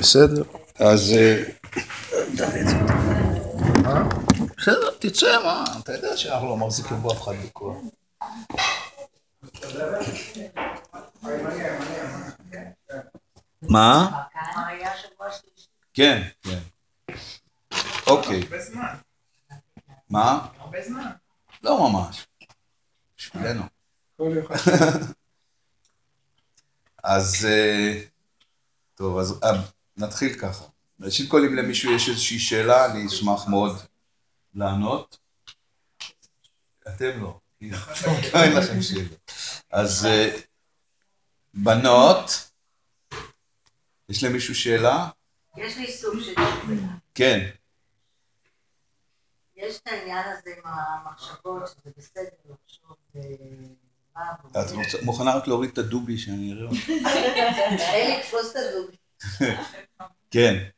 בסדר, אז... אה, בסדר, תצא, מה, אתה יודע שאנחנו לא מחזיקים בו אף אחד בכוח. מה? כן, כן. אוקיי. מה? הרבה זמן. לא ממש. בשבילנו. אז אה, טוב, אז אה, נתחיל ככה. ראשית כל אם למישהו יש איזושהי שאלה, אני אשמח מאוד לענות. אתם לא, אין לכם שאלה. אז אה, בנות, יש למישהו שאלה? יש לי סוג של שאלה. כן. יש את העניין הזה עם המחשבות, שזה בסדר לחשוב את מוכנה רק להוריד את הדובי שאני אראה אותך? אלי, תפוס את הדובי. כן.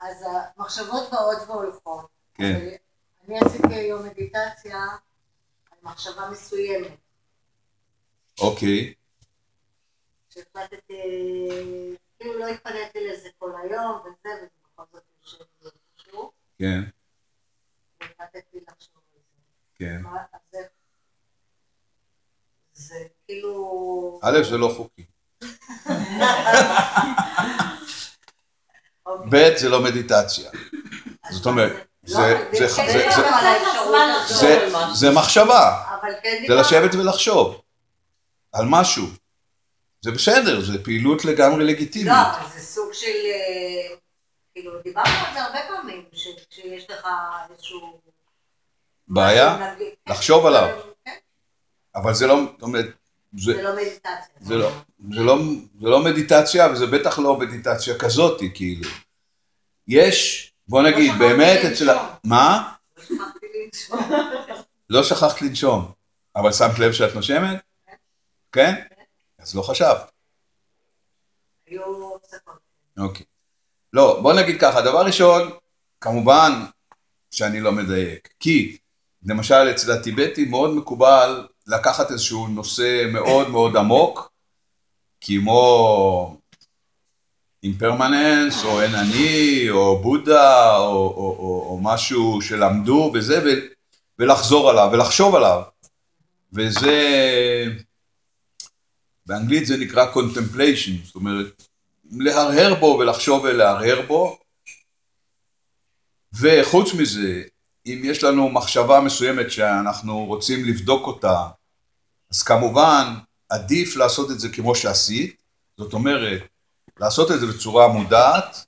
אז המחשבות באות והולכות. כן. אני עשיתי היום מדיטציה על מחשבה מסוימת. אוקיי. שהחלטתי, כאילו לא התפניתי לזה כל היום וזה, וזה בכל זאת יושב וחשוב. כן. והחלטתי לחשוב על זה. כן. זה כאילו... א', זה לא חוקי. ב', זה לא מדיטציה. זאת אומרת, זה מחשבה, זה לשבת ולחשוב על משהו. זה בסדר, זה פעילות לגמרי לגיטימית. לא, זה סוג של, כאילו, דיברנו על זה הרבה פעמים, שיש לך איזשהו... בעיה? לחשוב עליו. אבל זה לא, אומרת, זה לא מדיטציה. זה לא, זה לא, זה לא מדיטציה, וזה בטח לא מדיטציה כזאת, כאילו. יש, בוא נגיד, באמת אצל... מה? לא שכחת לנשום. אבל שמת לב שאת נושמת? כן? אז לא חשבת. אוקיי. לא, בוא נגיד ככה, דבר ראשון, כמובן שאני לא מדייק, כי למשל אצל הטיבטים מאוד מקובל לקחת איזשהו נושא מאוד מאוד עמוק, כמו אימפרמננס, או אין אני, או בודה, או, או, או, או משהו שלמדו וזה, ו, ולחזור עליו, ולחשוב עליו. וזה, באנגלית זה נקרא contemplation, זאת אומרת, להרהר בו ולחשוב ולהרהר בו. וחוץ מזה, אם יש לנו מחשבה מסוימת שאנחנו רוצים לבדוק אותה, אז כמובן עדיף לעשות את זה כמו שעשית, זאת אומרת, לעשות את זה בצורה מודעת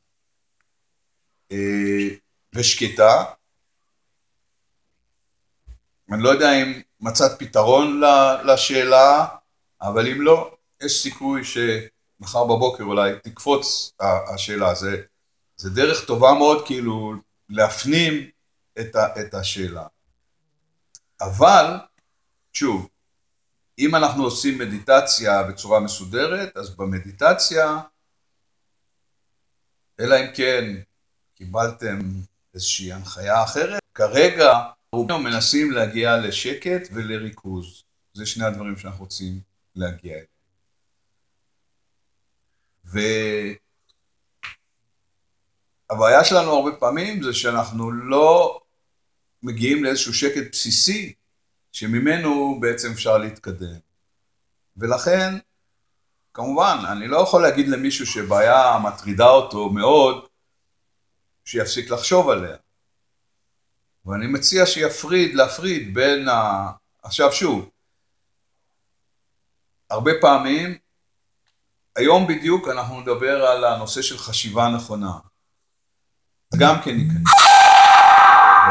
אה, ושקטה. אני לא יודע אם מצאת פתרון לשאלה, אבל אם לא, יש סיכוי שמחר בבוקר אולי תקפוץ השאלה. זה, זה דרך טובה מאוד כאילו להפנים את, ה, את השאלה. אבל, שוב, אם אנחנו עושים מדיטציה בצורה מסודרת, אז במדיטציה, אלא אם כן קיבלתם איזושהי הנחיה אחרת, כרגע אנחנו מנסים להגיע לשקט ולריכוז. זה שני הדברים שאנחנו רוצים להגיע אליהם. והבעיה שלנו הרבה פעמים זה שאנחנו לא מגיעים לאיזשהו שקט בסיסי שממנו בעצם אפשר להתקדם. ולכן, כמובן, אני לא יכול להגיד למישהו שבעיה מטרידה אותו מאוד, שיפסיק לחשוב עליה. ואני מציע שיפריד, להפריד בין ה... עכשיו שוב, הרבה פעמים, היום בדיוק אנחנו נדבר על הנושא של חשיבה נכונה. גם כן ניכנס.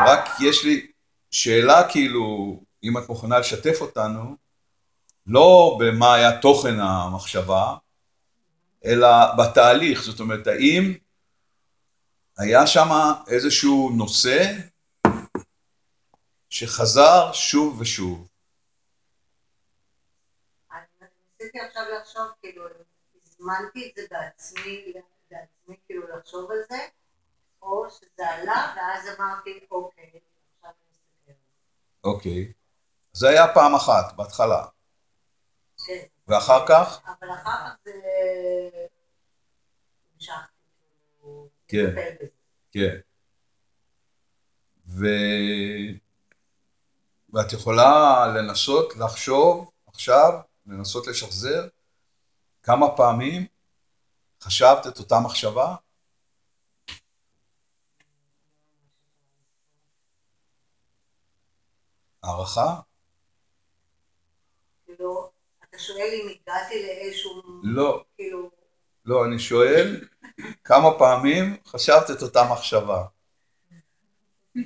ורק יש לי שאלה כאילו, אם את מוכנה לשתף אותנו, לא במה היה תוכן המחשבה, אלא בתהליך, זאת אומרת, האם היה שם איזשהו נושא שחזר שוב ושוב. ניסיתי עכשיו לחשוב, כאילו, הזמנתי את זה בעצמי, בעצמי כאילו לחשוב על זה, או שזה עלה, ואז אמרתי, אוקיי, עכשיו אני מסתכלת. אוקיי. זה היה פעם אחת, בהתחלה. כן. ואחר כך? אבל אחר כך זה... המשכתי כאילו כן. כן. ו... ואת יכולה לנסות לחשוב עכשיו, לנסות לשחזר כמה פעמים חשבת את אותה מחשבה? הערכה? כאילו, אתה שואל אם הגעתי לאיזשהו... לא, כאילו, לא, אני שואל כמה פעמים חשבת את אותה מחשבה? לא.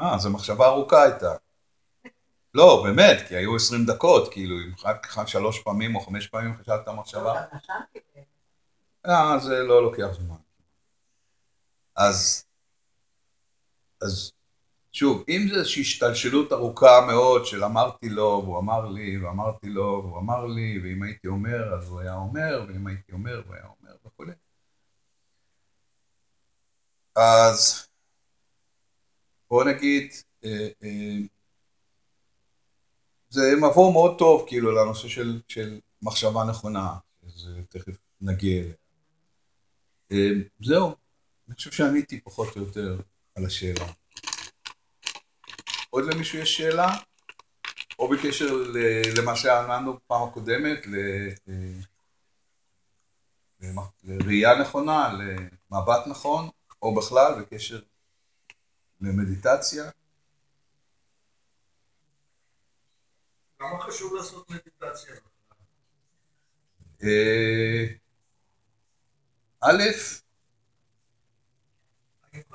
אה, זו מחשבה ארוכה הייתה. לא, באמת, כי היו עשרים דקות, כאילו, אם רק שלוש פעמים או חמש פעמים חשבת לא, מחשבה, גם נשמתי. אה, זה לא לוקח זמן. אז, אז שוב, אם זה איזושהי השתלשלות ארוכה מאוד של אמרתי לו והוא אמר לי ואמרתי לו והוא אמר לי ואם הייתי אומר אז הוא היה אומר ואם הייתי אומר הוא היה אומר וכו'. אז בוא נגיד, אה, אה, זה מבוא מאוד טוב כאילו לנושא של, של מחשבה נכונה, שזה תכף נגיע אליה. אה, זהו, אני חושב שעניתי פחות או יותר על השאלה. עוד למישהו יש שאלה? או בקשר למה שאמרנו בפעם הקודמת, ל- אה, לראייה נכונה, למבט נכון, או בכלל בקשר למדיטציה? למה חשוב לעשות מדיטציה? א',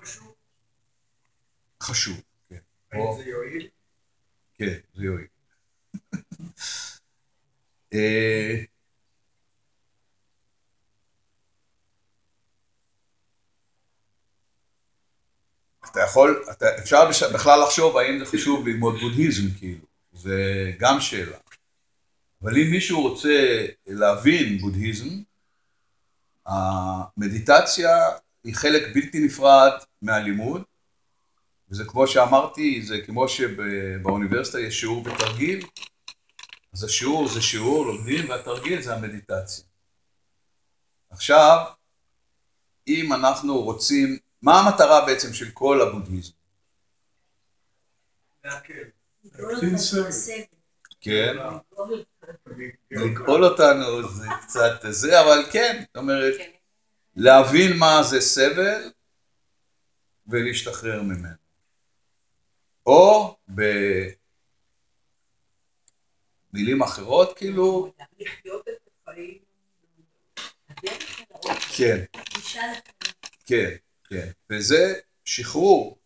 חשוב? חשוב, כן. האם זה יועיל? כן, זה יועיל. אה, אתה יכול, אתה, אפשר בש- בכלל לחשוב האם זה חשוב ללמוד בודהיזם, כאילו, זה גם שאלה. אבל אם מישהו רוצה להבין בודהיזם, המדיטציה היא חלק בלתי נפרד מהלימוד, וזה כמו שאמרתי, זה כמו שבאוניברסיטה יש שיעור ותרגיל, אז השיעור זה שיעור, לומדים, והתרגיל זה המדיטציה. עכשיו, אם אנחנו רוצים, מה המטרה בעצם של כל הבודהיזם? להקל. מהסבל. כן, לגאול- אותנו זה קצת זה, אבל כן, זאת אומרת, כן. להבין מה זה סבל ולהשתחרר ממנו. או במילים אחרות, כאילו. כן. כן, כן, וזה שחרור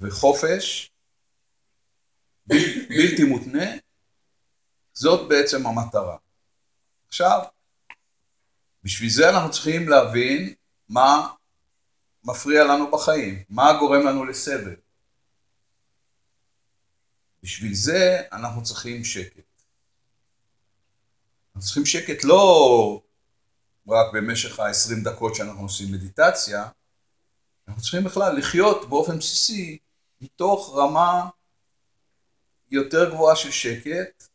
וחופש בל- בלתי מותנה, זאת בעצם המטרה. עכשיו, בשביל זה אנחנו צריכים להבין מה מפריע לנו בחיים, מה גורם לנו לסבל. בשביל זה אנחנו צריכים שקט. אנחנו צריכים שקט לא רק במשך ה-20 דקות שאנחנו עושים מדיטציה, אנחנו צריכים בכלל לחיות באופן בסיסי מתוך רמה יותר גבוהה של שקט,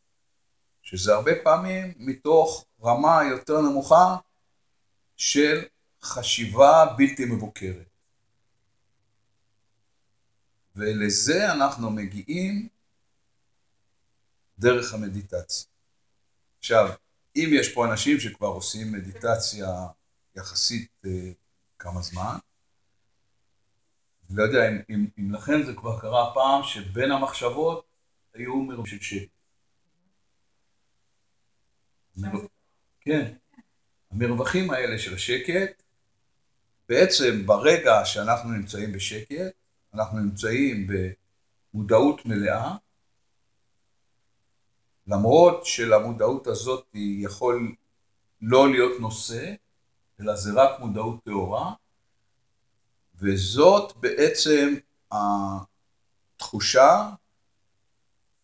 שזה הרבה פעמים מתוך רמה יותר נמוכה של חשיבה בלתי מבוקרת. ולזה אנחנו מגיעים דרך המדיטציה. עכשיו, אם יש פה אנשים שכבר עושים מדיטציה יחסית אה, כמה זמן, לא יודע אם, אם, אם לכן זה כבר קרה פעם שבין המחשבות היו מרוב של שקט. כן, המרווחים האלה של השקט, בעצם ברגע שאנחנו נמצאים בשקט, אנחנו נמצאים במודעות מלאה, למרות שלמודעות הזאת יכול לא להיות נושא, אלא זה רק מודעות טהורה, וזאת בעצם התחושה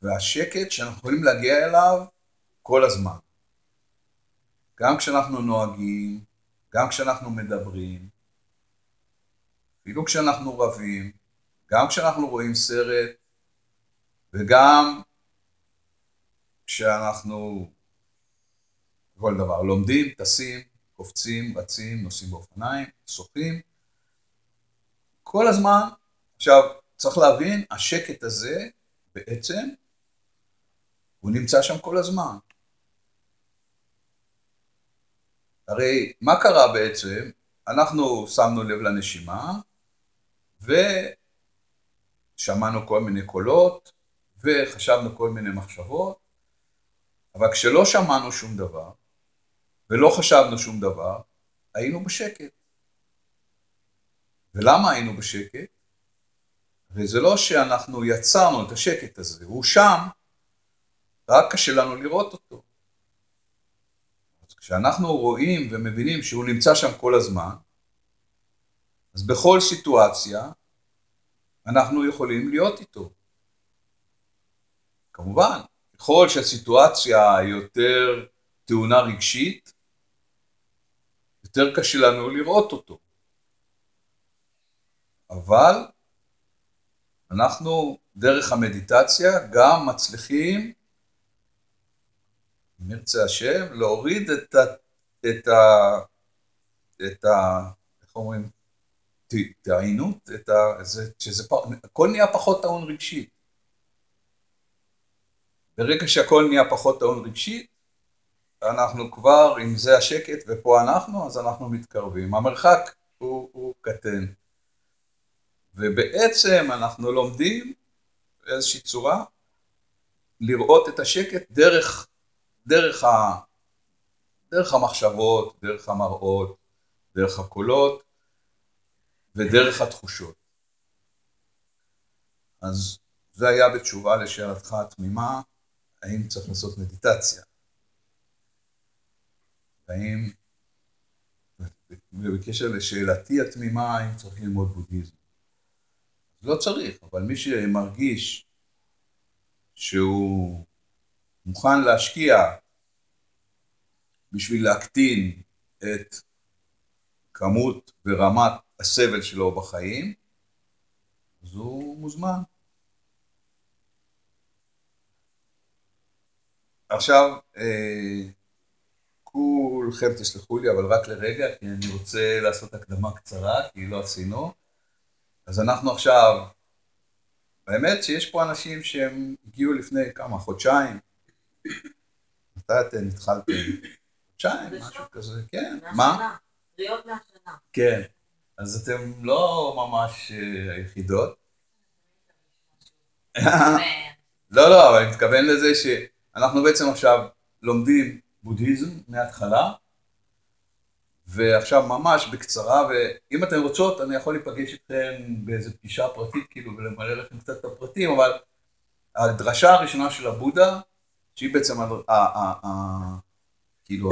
והשקט שאנחנו יכולים להגיע אליו כל הזמן. גם כשאנחנו נוהגים, גם כשאנחנו מדברים, אפילו כשאנחנו רבים, גם כשאנחנו רואים סרט, וגם כשאנחנו כל דבר, לומדים, טסים, קופצים, רצים, נוסעים באופניים, שוחים, כל הזמן, עכשיו צריך להבין, השקט הזה בעצם, הוא נמצא שם כל הזמן. הרי מה קרה בעצם? אנחנו שמנו לב לנשימה, ושמענו כל מיני קולות, וחשבנו כל מיני מחשבות, אבל כשלא שמענו שום דבר, ולא חשבנו שום דבר, היינו בשקט. ולמה היינו בשקט? וזה לא שאנחנו יצרנו את השקט הזה, הוא שם, רק קשה לנו לראות אותו. אז כשאנחנו רואים ומבינים שהוא נמצא שם כל הזמן, אז בכל סיטואציה אנחנו יכולים להיות איתו. כמובן, ככל שהסיטואציה יותר טעונה רגשית, יותר קשה לנו לראות אותו. אבל אנחנו דרך המדיטציה גם מצליחים, אם ירצה השם, להוריד את ה... את ה... את ה... איך אומרים? תעיינות, את ה... זה, שזה... הכל נהיה פחות טעון רגשית. ברגע שהכל נהיה פחות טעון רגשית, אנחנו כבר, אם זה השקט ופה אנחנו, אז אנחנו מתקרבים. המרחק הוא, הוא קטן. ובעצם אנחנו לומדים באיזושהי צורה לראות את השקט דרך, דרך, ה, דרך המחשבות, דרך המראות, דרך הקולות ודרך התחושות. אז זה היה בתשובה לשאלתך התמימה, האם צריך לעשות מדיטציה. והאם, ובקשר לשאלתי התמימה, האם צריך ללמוד בודהיזם. לא צריך, אבל מי שמרגיש שהוא מוכן להשקיע בשביל להקטין את כמות ורמת הסבל שלו בחיים, אז הוא מוזמן. עכשיו, אה, כולכם תסלחו לי, אבל רק לרגע, כי אני רוצה לעשות הקדמה קצרה, כי לא עשינו. אז אנחנו עכשיו, האמת שיש פה אנשים שהם הגיעו לפני כמה, חודשיים? מתי אתם התחלתם? חודשיים, משהו כזה, כן. מה? קריאות מהשנה. כן. אז אתם לא ממש אה, היחידות. לא, לא, אבל אני מתכוון לזה שאנחנו בעצם עכשיו לומדים בודהיזם מההתחלה, ועכשיו ממש בקצרה, ואם אתן רוצות אני יכול להיפגש איתכם באיזה פגישה פרטית כאילו ולמלא לכם קצת את הפרטים, אבל הדרשה הראשונה של הבודה, שהיא בעצם כאילו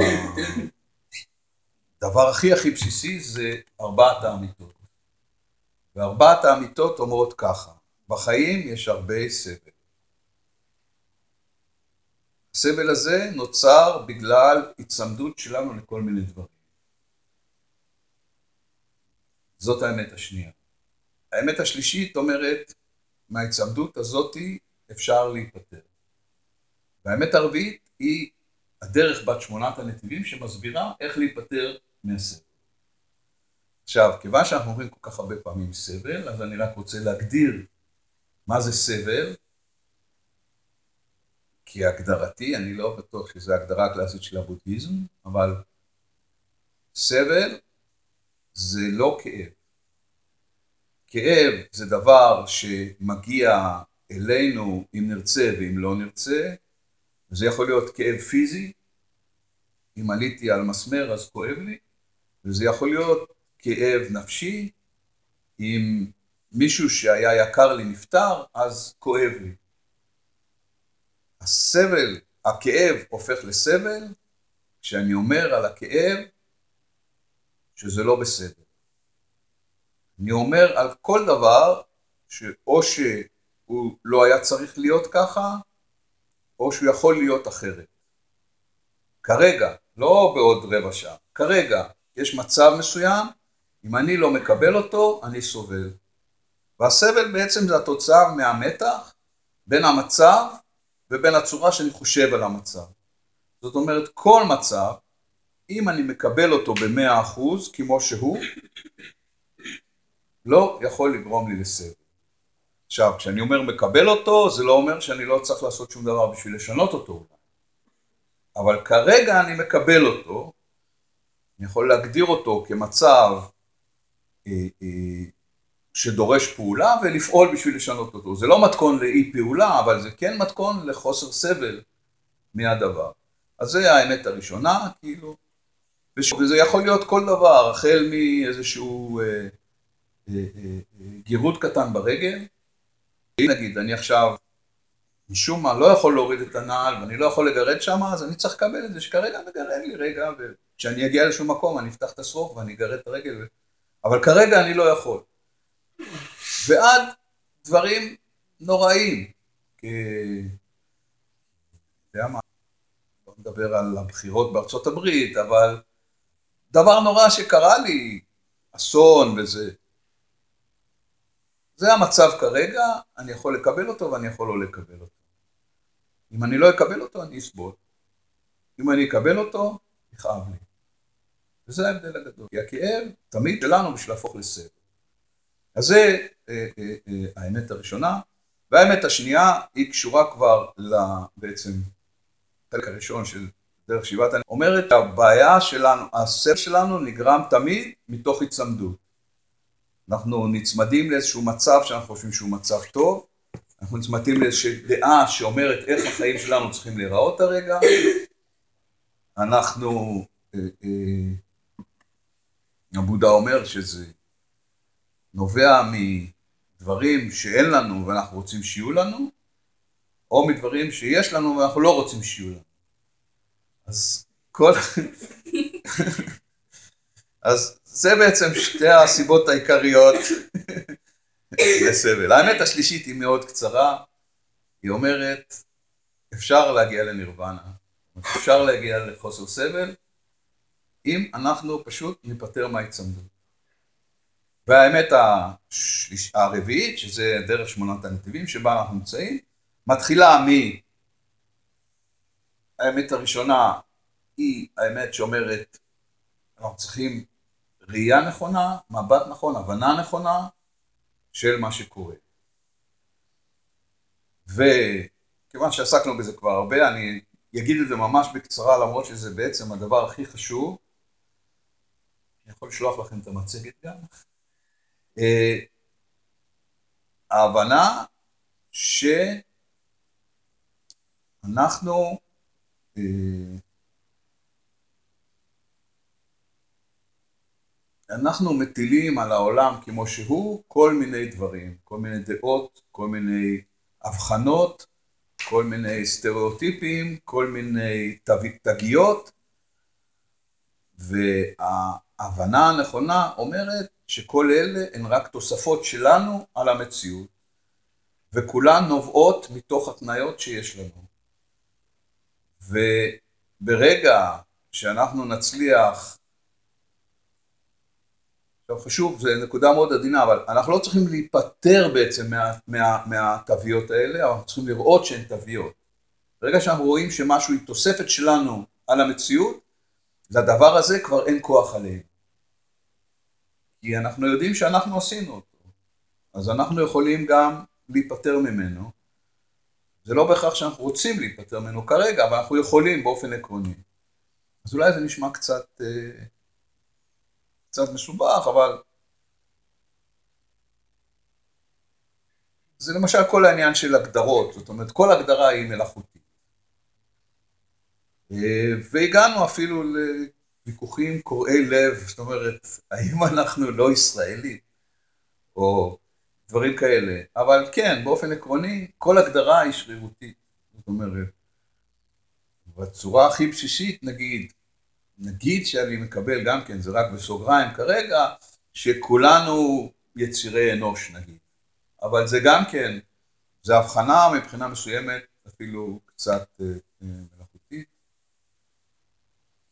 הדבר הכי הכי בסיסי זה ארבעת האמיתות. וארבעת האמיתות אומרות ככה, בחיים יש הרבה סבל. הסבל הזה נוצר בגלל הצמדות שלנו לכל מיני דברים. זאת האמת השנייה. האמת השלישית אומרת, מההצמדות הזאתי אפשר להיפטר. והאמת הרביעית היא הדרך בת שמונת הנתיבים שמסבירה איך להיפטר מהסבל. עכשיו, כיוון שאנחנו אומרים כל כך הרבה פעמים סבל, אז אני רק רוצה להגדיר מה זה סבל, כי הגדרתי, אני לא בטוח שזו הגדרה הקלאסית של הבודהיזם, אבל סבל זה לא כאב. כאב זה דבר שמגיע אלינו אם נרצה ואם לא נרצה, וזה יכול להיות כאב פיזי, אם עליתי על מסמר אז כואב לי, וזה יכול להיות כאב נפשי, אם מישהו שהיה יקר לי נפטר, אז כואב לי. הסבל, הכאב הופך לסבל, כשאני אומר על הכאב שזה לא בסדר. אני אומר על כל דבר שאו שהוא לא היה צריך להיות ככה, או שהוא יכול להיות אחרת. כרגע, לא בעוד רבע שעה, כרגע יש מצב מסוים, אם אני לא מקבל אותו, אני סובל. והסבל בעצם זה התוצאה מהמתח בין המצב ובין הצורה שאני חושב על המצב. זאת אומרת, כל מצב, אם אני מקבל אותו במאה אחוז, כמו שהוא, לא יכול לגרום לי לסבל. עכשיו, כשאני אומר מקבל אותו, זה לא אומר שאני לא צריך לעשות שום דבר בשביל לשנות אותו. אבל כרגע אני מקבל אותו, אני יכול להגדיר אותו כמצב אה, אה, שדורש פעולה ולפעול בשביל לשנות אותו. זה לא מתכון לאי פעולה, אבל זה כן מתכון לחוסר סבל מהדבר. אז זה האמת הראשונה, כאילו, וזה יכול להיות כל דבר, החל מאיזשהו אה, אה, אה, אה, גירוד קטן ברגל, נגיד, אני עכשיו משום מה לא יכול להוריד את הנעל ואני לא יכול לגרד שם, אז אני צריך לקבל את זה שכרגע מגרד לי רגע, וכשאני אגיע לשום מקום אני אפתח את השרוך ואני אגרד את הרגל, אבל כרגע אני לא יכול. ועד דברים נוראים, כ... יודע מה, לא נדבר על הבחירות בארצות הברית, אבל דבר נורא שקרה לי, אסון וזה. זה המצב כרגע, אני יכול לקבל אותו ואני יכול לא לקבל אותו. אם אני לא אקבל אותו, אני אסבול. אם אני אקבל אותו, יכאב לי. וזה ההבדל הגדול. כי הכאב תמיד שלנו בשביל להפוך לסבל. אז זה אה, אה, אה, האמת הראשונה. והאמת השנייה היא קשורה כבר בעצם החלק הראשון של דרך שיבת הנפש. אומרת שהבעיה שלנו, הסבל שלנו נגרם תמיד מתוך הצמדות. אנחנו נצמדים לאיזשהו מצב שאנחנו חושבים שהוא מצב טוב, אנחנו נצמדים לאיזושהי דעה שאומרת איך החיים שלנו צריכים להיראות הרגע, אנחנו, הבודה אומר שזה נובע מדברים שאין לנו ואנחנו רוצים שיהיו לנו, או מדברים שיש לנו ואנחנו לא רוצים שיהיו לנו. אז כל... אז זה בעצם שתי הסיבות העיקריות לסבל. האמת השלישית היא מאוד קצרה, היא אומרת, אפשר להגיע לנירוונה, אפשר להגיע לחוסר סבל, אם אנחנו פשוט ניפטר מההצמדות. והאמת השליש... הרביעית, שזה דרך שמונת הנתיבים שבה אנחנו נמצאים, מתחילה מ... האמת הראשונה היא האמת שאומרת, אנחנו צריכים ראייה נכונה, מבט נכון, הבנה נכונה של מה שקורה. וכיוון שעסקנו בזה כבר הרבה, אני אגיד את זה ממש בקצרה, למרות שזה בעצם הדבר הכי חשוב. אני יכול לשלוח לכם את המצגת גם. אה, ההבנה שאנחנו אנחנו מטילים על העולם כמו שהוא כל מיני דברים, כל מיני דעות, כל מיני הבחנות, כל מיני סטריאוטיפים, כל מיני תגיות, וההבנה הנכונה אומרת שכל אלה הן רק תוספות שלנו על המציאות, וכולן נובעות מתוך התניות שיש לנו. וברגע שאנחנו נצליח חשוב, זו נקודה מאוד עדינה, אבל אנחנו לא צריכים להיפטר בעצם מה, מה, מהתוויות האלה, אנחנו צריכים לראות שהן תוויות. ברגע שאנחנו רואים שמשהו היא תוספת שלנו על המציאות, לדבר הזה כבר אין כוח עליהם. כי אנחנו יודעים שאנחנו עשינו אותו, אז אנחנו יכולים גם להיפטר ממנו. זה לא בהכרח שאנחנו רוצים להיפטר ממנו כרגע, אבל אנחנו יכולים באופן עקרוני. אז אולי זה נשמע קצת... אה, קצת מסובך, אבל זה למשל כל העניין של הגדרות, זאת אומרת כל הגדרה היא מלאכותית. אה, והגענו אפילו לוויכוחים קורעי לב, זאת אומרת, האם אנחנו לא ישראלים, או דברים כאלה, אבל כן, באופן עקרוני, כל הגדרה היא שרירותית, זאת אומרת, בצורה הכי בסיסית נגיד, נגיד שאני מקבל גם כן, זה רק בסוגריים כרגע, שכולנו יצירי אנוש נגיד. אבל זה גם כן, זה הבחנה מבחינה מסוימת אפילו קצת אה, אה, מלאכותית.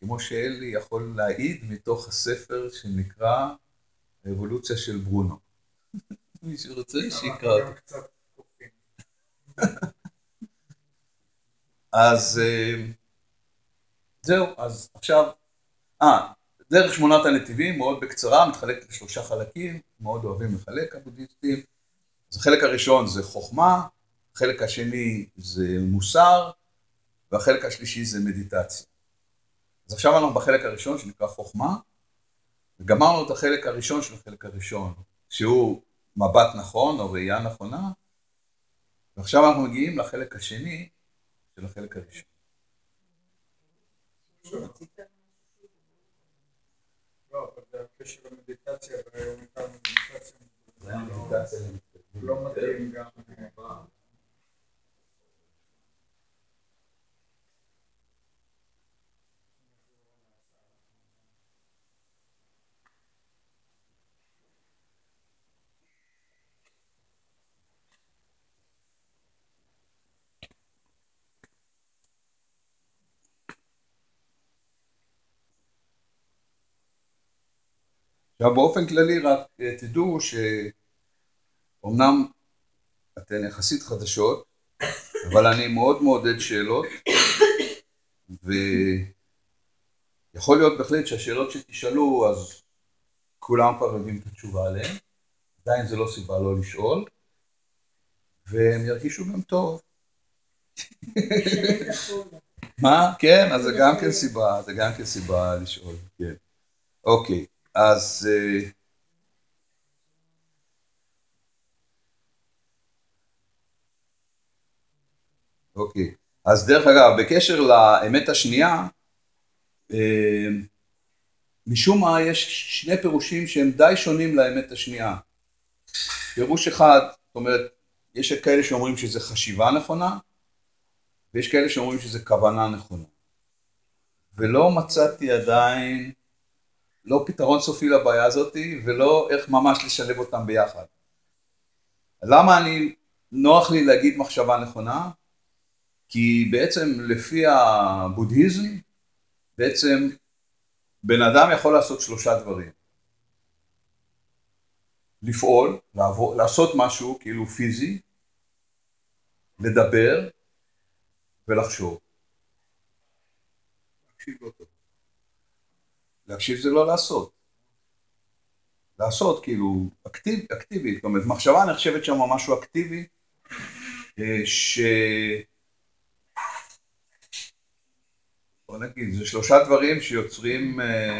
כמו שאלי יכול להעיד מתוך הספר שנקרא האבולוציה של ברונו. מי שרוצה שיקרא אותו. אז אה, זהו, אז עכשיו, אה, דרך שמונת הנתיבים, מאוד בקצרה, מתחלקת לשלושה חלקים, מאוד אוהבים לחלק הבודהיסטים. אז החלק הראשון זה חוכמה, החלק השני זה מוסר, והחלק השלישי זה מדיטציה. אז עכשיו אנחנו בחלק הראשון שנקרא חוכמה, וגמרנו את החלק הראשון של החלק הראשון, שהוא מבט נכון או ראייה נכונה, ועכשיו אנחנו מגיעים לחלק השני של החלק הראשון. לא, אבל זה הקשר למדיטציה, והיום הייתה מדיטציה. לא מתאים גם... עכשיו באופן כללי רק אה, תדעו שאומנם אתן יחסית חדשות, אבל אני מאוד מעודד שאלות, ויכול להיות בהחלט שהשאלות שתשאלו אז כולם כבר יודעים את התשובה עליהן, עדיין זה לא סיבה לא לשאול, והם ירגישו גם טוב. מה? כן, אז זה גם כן סיבה, זה גם כן סיבה לשאול, כן. אוקיי. אז אה, אוקיי, אז דרך אגב, בקשר לאמת השנייה, אה, משום מה יש שני פירושים שהם די שונים לאמת השנייה. פירוש אחד, זאת אומרת, יש כאלה שאומרים שזה חשיבה נכונה, ויש כאלה שאומרים שזה כוונה נכונה. ולא מצאתי עדיין לא פתרון סופי לבעיה הזאת ולא איך ממש לשלב אותם ביחד. למה אני, נוח לי להגיד מחשבה נכונה? כי בעצם לפי הבודהיזם, בעצם בן אדם יכול לעשות שלושה דברים. לפעול, לעבור, לעשות משהו כאילו פיזי, לדבר ולחשוב. תקשיב לא טוב. להקשיב זה לא לעשות. לעשות כאילו אקטיב, אקטיבית, זאת אומרת מחשבה נחשבת שם משהו אקטיבי אה, ש... בוא נגיד, זה שלושה דברים שיוצרים אה,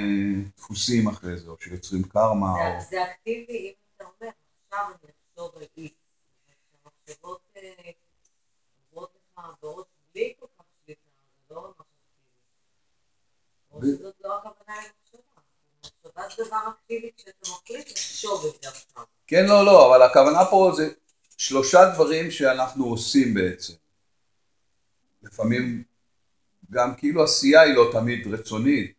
דפוסים אחרי זה, או שיוצרים קרמה. זה, או... זה אקטיבי אם אתה אומר, עכשיו אני אחשוב על איקס. המחשבות אה, עוברות לך בראש בלי כל כך שליטה, זה לא ממש אקטיבי. או שזאת לא הכוונה כן, לא, לא, אבל הכוונה פה זה שלושה דברים שאנחנו עושים בעצם. לפעמים גם כאילו עשייה היא לא תמיד רצונית,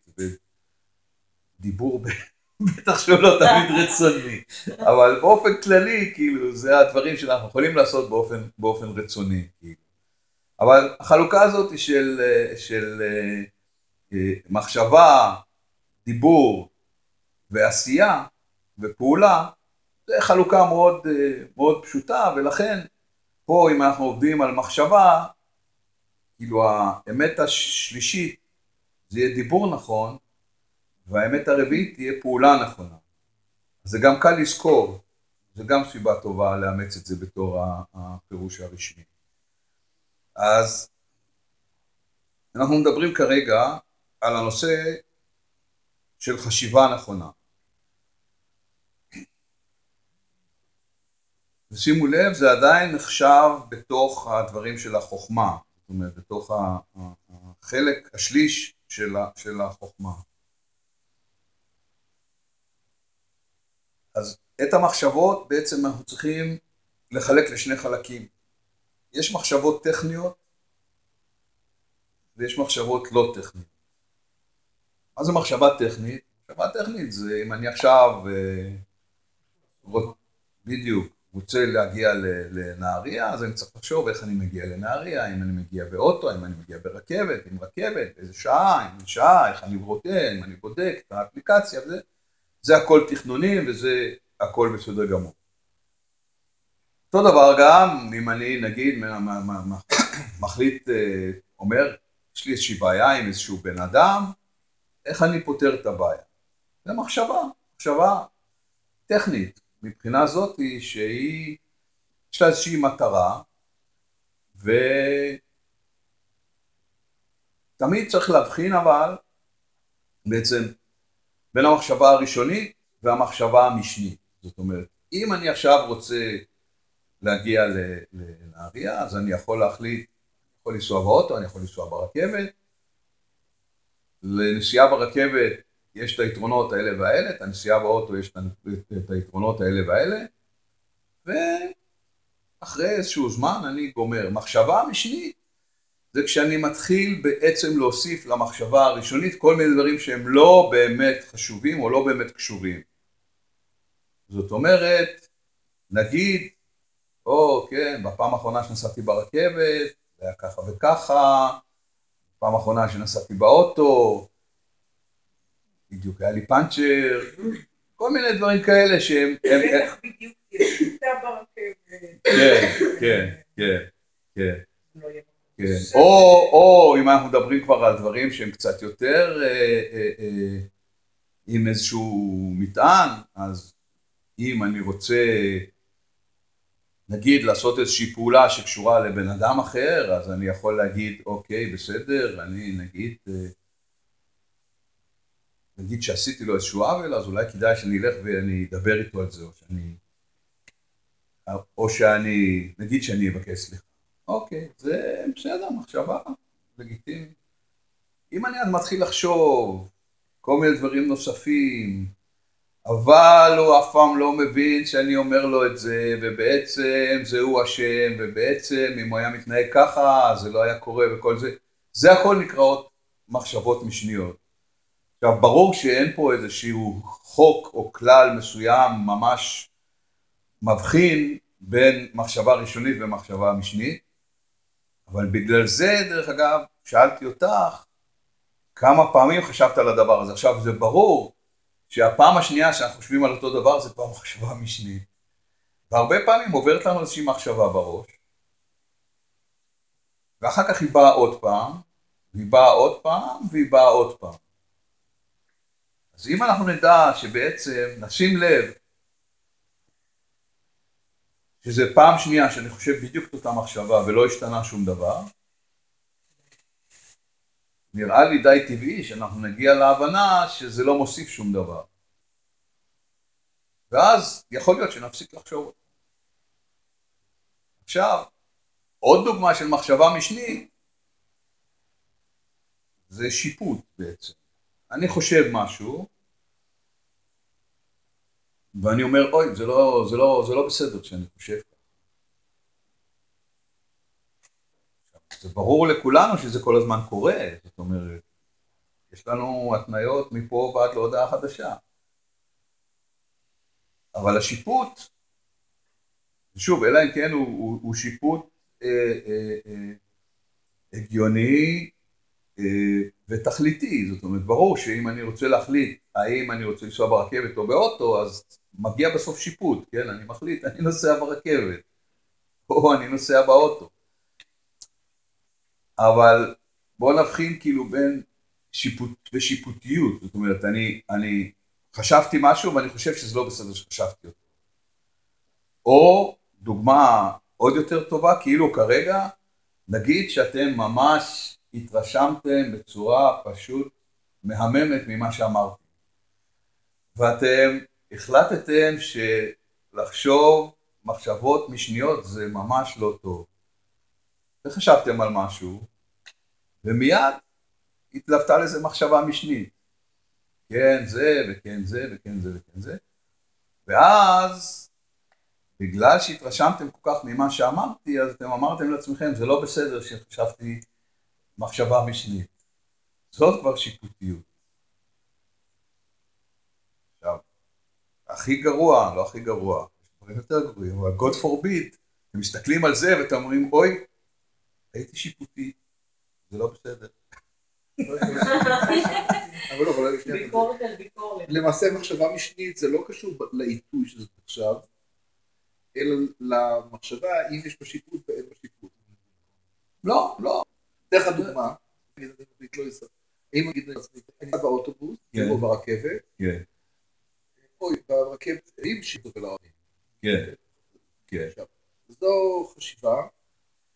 ודיבור בטח שהוא לא תמיד רצוני, אבל באופן כללי, כאילו, זה הדברים שאנחנו יכולים לעשות באופן, באופן רצוני, כאילו. אבל החלוקה הזאת היא של, אה, של אה, אה, מחשבה, דיבור ועשייה ופעולה, זה חלוקה מאוד, אה, מאוד פשוטה, ולכן פה אם אנחנו עובדים על מחשבה, כאילו האמת השלישית זה יהיה דיבור נכון, והאמת הרביעית תהיה פעולה נכונה. זה גם קל לזכור, זה גם סיבה טובה לאמץ את זה בתור הפירוש הרשמי. אז אנחנו מדברים כרגע על הנושא של חשיבה נכונה. ושימו לב, זה עדיין נחשב בתוך הדברים של החוכמה, זאת אומרת, בתוך החלק, השליש של החוכמה. אז את המחשבות בעצם אנחנו צריכים לחלק לשני חלקים. יש מחשבות טכניות ויש מחשבות לא טכניות. מה זה מחשבה טכנית? מחשבה טכנית זה אם אני עכשיו, אה, בדיוק, רוצה להגיע לנהריה, אז אני צריך לחשוב איך אני מגיע לנהריה, אם אני מגיע באוטו, אם אני מגיע ברכבת, עם רכבת, באיזה שעה, עם שעה, איך אני רואה, אם אני בודק את האפליקציה, וזה, זה הכל תכנונים וזה הכל בסדר גמור. אותו דבר גם אם אני נגיד מ- מ- מ- מ- מחליט, אה, אומר, יש לי איזושהי בעיה עם איזשהו בן אדם, איך אני פותר את הבעיה? זה מחשבה, מחשבה טכנית, מבחינה זאת שהיא, יש לה איזושהי מטרה, ותמיד צריך להבחין אבל בעצם בין המחשבה הראשונית והמחשבה המשנית. זאת אומרת, אם אני עכשיו רוצה להגיע לנהריה, אז אני יכול להחליט, יכול לנסוע באוטו, אני יכול לנסוע ברכבת. לנסיעה ברכבת יש את היתרונות האלה והאלה, את הנסיעה באוטו יש את היתרונות האלה והאלה, ואחרי איזשהו זמן אני גומר. מחשבה משנית זה כשאני מתחיל בעצם להוסיף למחשבה הראשונית כל מיני דברים שהם לא באמת חשובים או לא באמת קשורים. זאת אומרת, נגיד, או כן, בפעם האחרונה שנסעתי ברכבת, היה ככה וככה, בפעם האחרונה שנסעתי באוטו, בדיוק היה לי פאנצ'ר, כל מיני דברים כאלה שהם... בטח בדיוק יש שיטה ברכבת. כן, כן, כן, כן. לא כן. או, או אם אנחנו מדברים כבר על דברים שהם קצת יותר אה, אה, אה, עם איזשהו מטען, אז אם אני רוצה נגיד לעשות איזושהי פעולה שקשורה לבן אדם אחר, אז אני יכול להגיד אוקיי בסדר, אני נגיד אה, נגיד שעשיתי לו איזשהו עוול, אז אולי כדאי שאני אלך ואני אדבר איתו על זה, או שאני, או שאני, נגיד שאני אבקש סליחה. אוקיי, זה בסדר, מחשבה לגיטימית. אם אני אז מתחיל לחשוב כל מיני דברים נוספים, אבל הוא אף פעם לא מבין שאני אומר לו את זה, ובעצם זה הוא אשם, ובעצם אם הוא היה מתנהג ככה, זה לא היה קורה וכל זה. זה הכל נקראות מחשבות משניות. עכשיו, ברור שאין פה איזשהו חוק או כלל מסוים ממש מבחין בין מחשבה ראשונית ומחשבה משנית, אבל בגלל זה, דרך אגב, שאלתי אותך, כמה פעמים חשבת על הדבר הזה. עכשיו, זה ברור שהפעם השנייה שאנחנו חושבים על אותו דבר זה כבר מחשבה משנית. והרבה פעמים עוברת לנו איזושהי מחשבה בראש, ואחר כך היא באה עוד פעם, והיא באה עוד פעם, והיא באה עוד פעם. אז אם אנחנו נדע שבעצם, נשים לב, שזה פעם שנייה שאני חושב בדיוק את אותה מחשבה ולא השתנה שום דבר, נראה לי די טבעי שאנחנו נגיע להבנה שזה לא מוסיף שום דבר. ואז יכול להיות שנפסיק לחשוב. עכשיו, עוד דוגמה של מחשבה משנית זה שיפוט בעצם. אני חושב משהו, ואני אומר, אוי, זה לא, זה לא, זה לא בסדר שאני חושב ככה. זה ברור לכולנו שזה כל הזמן קורה, זאת אומרת, יש לנו התניות מפה ועד להודעה חדשה. אבל השיפוט, שוב, אלא אם כן הוא, הוא, הוא שיפוט אה, אה, אה, הגיוני ותכליתי, זאת אומרת, ברור שאם אני רוצה להחליט האם אני רוצה לנסוע ברכבת או באוטו, אז מגיע בסוף שיפוט, כן? אני מחליט, אני נוסע ברכבת, או אני נוסע באוטו. אבל בואו נבחין כאילו בין שיפוט ושיפוטיות, זאת אומרת, אני, אני חשבתי משהו ואני חושב שזה לא בסדר שחשבתי אותו. או דוגמה עוד יותר טובה, כאילו כרגע, נגיד שאתם ממש התרשמתם בצורה פשוט מהממת ממה שאמרתי. ואתם החלטתם שלחשוב מחשבות משניות זה ממש לא טוב. וחשבתם על משהו, ומיד התלוותה לזה מחשבה משנית. כן זה, וכן זה, וכן זה, וכן זה. ואז, בגלל שהתרשמתם כל כך ממה שאמרתי, אז אתם אמרתם לעצמכם, זה לא בסדר שחשבתי מחשבה משנית. זאת כבר שיפוטיות. עכשיו, הכי גרוע, לא הכי גרוע, יש דברים יותר גרועים, אבל God forbid, אתם מסתכלים על זה ואתם אומרים, אוי, הייתי שיפוטי, זה לא בסדר. אבל לא, אבל שנייה, ביקורת על ביקורת. למעשה מחשבה משנית זה לא קשור לעיתוי שזה עכשיו, אלא למחשבה האם יש בה שיפוט ואין בה שיפוט. לא, לא. אתן לך דוגמה, לא. אם נגיד אני באוטובוס, כן. או ברכבת, כן, אוי, ברכבת, אם שיטות ולערבים. כן, כן, זו חשיבה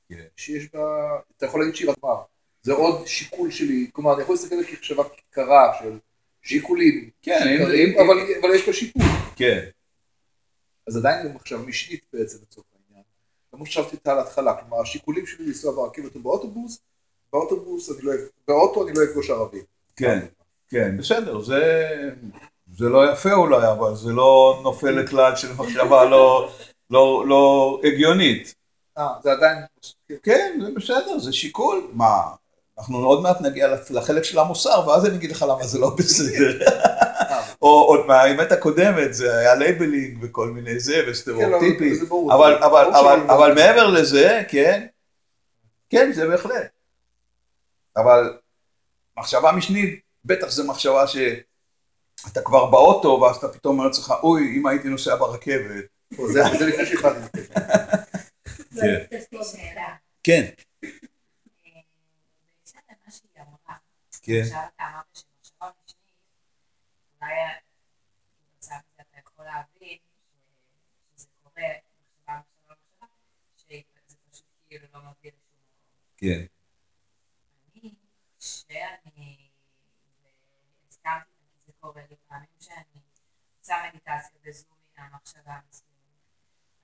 כן. שיש בה, אתה יכול להגיד שהיא רק מה, זה עוד שיקול שלי, כלומר אני יכול להסתכל על כחשבה קרה של שיקולים, כן, אבל יש בה שיפוט, כן, אז עדיין זו מחשבה משנית בעצם לצורך העניין, כמו שחשבתי איתה להתחלה, כלומר השיקולים שלי לנסוע ברכבת או באוטובוס, באוטובוס אני לא, באוטו אני לא אפגוש ערבים. כן, כן, בסדר, זה, זה לא יפה אולי, אבל זה לא נופל לכלל של מחשבה לא, לא, לא הגיונית. אה, זה עדיין, כן, זה בסדר, זה שיקול. מה, אנחנו עוד מעט נגיע לחלק של המוסר, ואז אני אגיד לך למה זה לא בסדר. או עוד מהאמת הקודמת, זה היה labeling וכל מיני זה, כן, וסטריאוטיפים. אבל. אבל, אבל, אבל, אבל מעבר לזה, כן, כן, זה בהחלט. אבל מחשבה משנית, בטח זו מחשבה שאתה כבר באוטו, ואז אתה פתאום אומר לעצמך, אוי, אם הייתי נוסע ברכבת. זה זה לפני שהחלטתי. כן. כן, כן, עכשיו אתה אמרת שמחשבה משנית, אולי במצב הזה אתה יכול להבין ש- שזה קורה, מחשבה, מחשבה, מחשבה, שזה פשוט כאילו לא מביא לשום מקום. כן, אני, כשאני, והסכמתי, כי זה קורה לי פעמים שאני עושה מדיטציה בזום עם המחשבה המסוימת,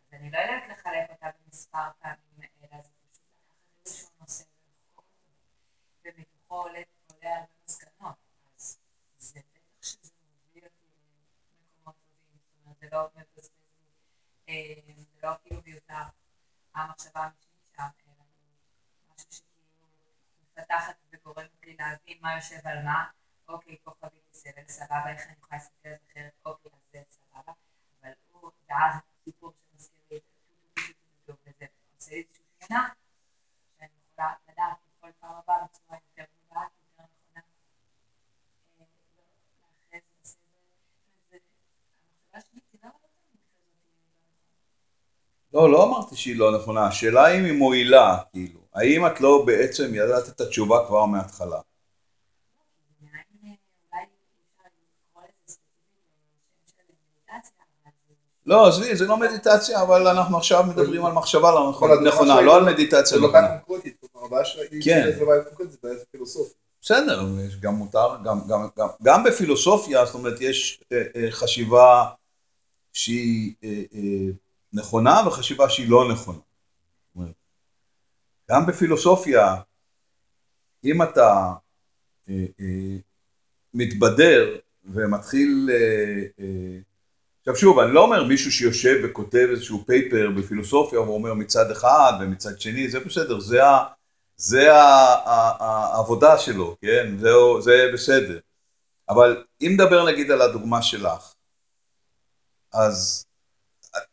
אז אני לא יודעת לחלק אותה במספר פעמים, אלא זה פשוט לקחת איזשהו נושא ומתוכו עולה הרבה מסקנות, אז זה בטח שזה מוביל אותי למקומות טובים, זאת אומרת, זה לא מבזבז לי, אה, זה לא כאילו מיותר המחשבה המשנית שם, אלא משהו שכאילו מפתחת וגורמת לי להבין מה יושב על מה, אוקיי, כוכבית בסבל, סבבה, איך אני יכולה להסתכל על זה אחרת, אוקיי, אז זה סבבה, אבל הוא, ואז סיפור שמזכיר לי את זה, וזה עושה לי איזושהי תמונה, שאני יכולה לדעת כל פעם הבאה בצורה יותר מודעת, יותר את נכונה? לא, לא אמרתי שהיא לא נכונה, השאלה אם היא מועילה, כאילו, האם את לא בעצם ידעת את התשובה כבר מההתחלה? מאין, אולי אפשר לקרוא לזה ספציפית שם של מדיטציה, אבל זה... לא, עזבי, זה לא מדיטציה, אבל אנחנו עכשיו מדברים על מחשבה לא נכונה, לא על מדיטציה נכונה. כן. בסדר, גם מותר, גם, בפילוסופיה, זאת אומרת, יש אה, אה, חשיבה שהיא אה, נכונה וחשיבה שהיא לא נכונה. גם בפילוסופיה, אם אתה מתבדר ומתחיל... עכשיו שוב, אני לא אומר מישהו שיושב וכותב איזשהו פייפר בפילוסופיה ואומר מצד אחד ומצד שני, זה בסדר, זה, ה, זה ה, ה, ה, העבודה שלו, כן? זה, זה בסדר. אבל אם נדבר נגיד על הדוגמה שלך, אז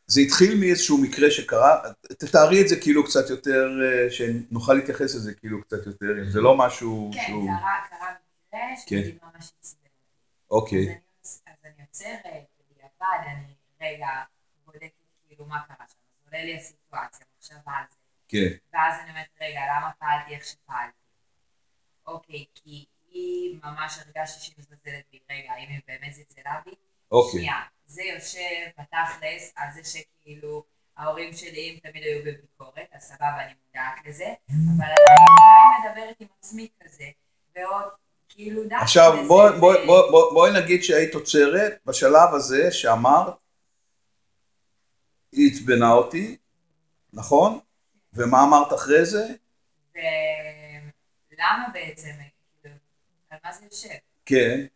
זה התחיל מאיזשהו מקרה שקרה, תתארי את זה כאילו קצת יותר, אה, שנוכל להתייחס לזה כאילו קצת יותר, אם זה לא משהו כן, שהוא... קרה, קרה מקרה כן. שנגיד ממש עצבן אותי. אוקיי, אז אני- אז אני בדיעבד, אני רגע בודקת כאילו מה קרה שם, אז עולה לי הסיטואציה, מחשבה על זה, כן, ואז אני אומרת, רגע, למה פעלתי איך שפעלתי? אוקיי, כי היא ממש הרגשתי שהיא מזלזלת בי, רגע, האם היא באמת זלזלה בי? אוקיי, שנייה, זה יושב בתכלס על זה שכאילו ההורים שלי הם תמיד היו בביקורת, אז סבבה, אני מודעת לזה, אבל עדיין מדברת עם עצמי כזה, ועוד עכשיו בזה בואי זה- בוא, בוא, בוא, בואי נגיד שהיית עוצרת בשלב הזה שאמרת, היא עצבנה אותי, נכון? ומה אמרת אחרי זה? ולמה בעצם, כאילו, על מה זה יושב? כן.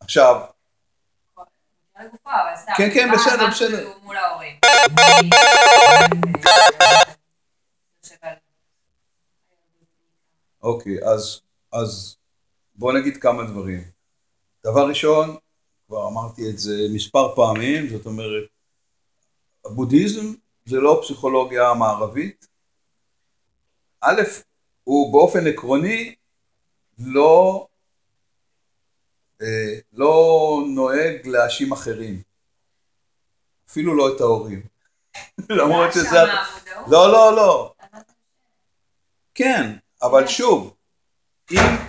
עכשיו, כן, כן, בסדר, בסדר. כאילו מול ההורים. אוקיי, אז, אז בוא נגיד כמה דברים. דבר ראשון, כבר אמרתי את זה מספר פעמים, זאת אומרת, הבודהיזם זה לא פסיכולוגיה מערבית. א', הוא באופן עקרוני לא, אה, לא נוהג להאשים אחרים. אפילו לא את ההורים. למרות זה שזה... לא, לא, לא. כן, אבל שוב, אם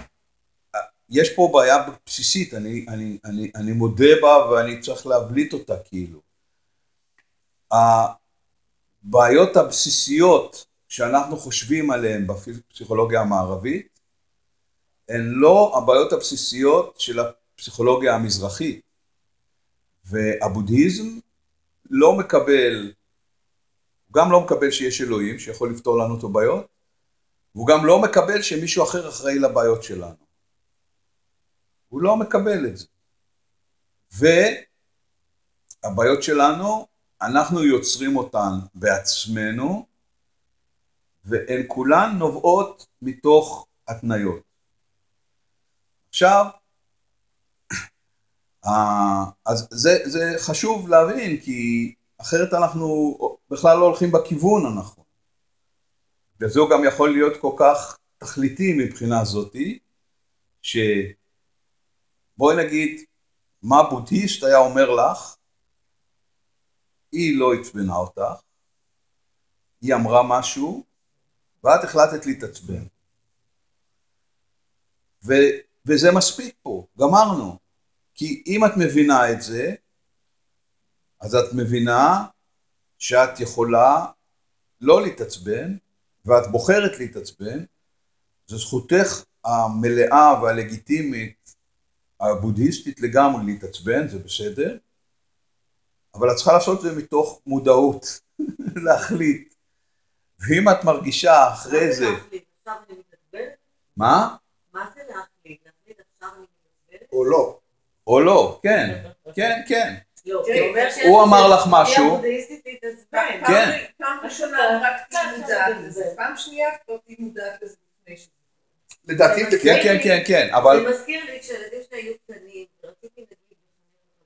יש פה בעיה בסיסית, אני, אני, אני, אני מודה בה ואני צריך להבליט אותה כאילו. הבעיות הבסיסיות שאנחנו חושבים עליהן בפסיכולוגיה המערבית הן לא הבעיות הבסיסיות של הפסיכולוגיה המזרחית. והבודהיזם לא מקבל, הוא גם לא מקבל שיש אלוהים שיכול לפתור לנו את הבעיות, והוא גם לא מקבל שמישהו אחר אחראי לבעיות שלנו. הוא לא מקבל את זה. והבעיות שלנו, אנחנו יוצרים אותן בעצמנו, והן כולן נובעות מתוך התניות. עכשיו, אז זה, זה חשוב להבין, כי אחרת אנחנו בכלל לא הולכים בכיוון הנכון. וזה גם יכול להיות כל כך תכליתי מבחינה זאתי, שבואי נגיד, מה בודהיסט היה אומר לך, היא לא עצבנה אותך, היא אמרה משהו, ואת החלטת להתעצבן. ו, וזה מספיק פה, גמרנו. כי אם את מבינה את זה, אז את מבינה שאת יכולה לא להתעצבן, ואת בוחרת להתעצבן, זו זכותך המלאה והלגיטימית הבודהיסטית לגמרי להתעצבן, זה בסדר, אבל את צריכה לעשות את זה מתוך מודעות, להחליט. ואם את מרגישה אחרי זה... מה? מה זה להחליט? להחליט עכשיו אני מתעצבנת? או לא. או לא, כן, כן, כן. לא, זה הוא אמר לך משהו. כן. פעם ראשונה רק תהיי מודעת לזה, פעם שנייה כבר תהיי מודעת לזה לפני שזה. לדעתי, זה כן, כן, כן, כן, אבל זה מזכיר לי כשהילדים שלי היו קטנים, רציתי להגיד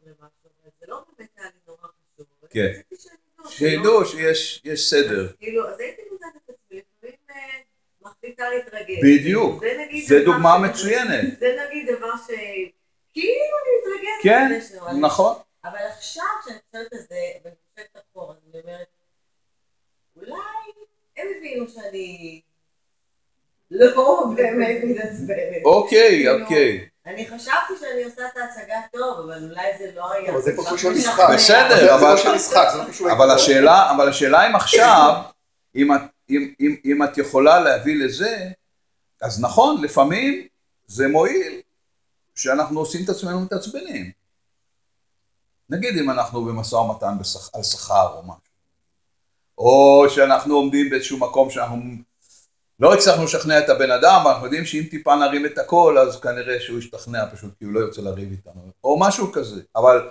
למשהו, אבל זה לא באמת היה לי נורא חשוב. כן. שידעו שיש יש סדר. כאילו, אז הייתי מודעת את עצמי, לפעמים אה, מחליטה להתרגש. בדיוק. זה דוגמה מצוינת. זה נגיד דבר ש... כאילו אני מתרגשת. כן, נכון. אבל עכשיו כשאני חושבת על זה, ואני חושבת אחורה, אני אומרת, אולי הם הבינו שאני לא באמת מתעצבנת. אוקיי, כאילו, אוקיי. אני חשבתי שאני עושה את ההצגה טוב, אבל אולי זה לא היה. אבל זה קשור בסדר, אבל- לא של משחק, לא קשור אבל. השאלה, אבל השאלה אם עכשיו, אם את, אם, אם, אם את יכולה להביא לזה, אז נכון, לפעמים זה מועיל שאנחנו עושים את עצמנו מתעצבנים. נגיד אם אנחנו במשא ומתן על שכר או משהו. או שאנחנו עומדים באיזשהו מקום שאנחנו לא הצלחנו לשכנע את הבן אדם, אנחנו יודעים שאם טיפה נרים את הכל, אז כנראה שהוא ישתכנע פשוט כי הוא לא ירצה לריב איתנו, או משהו כזה. אבל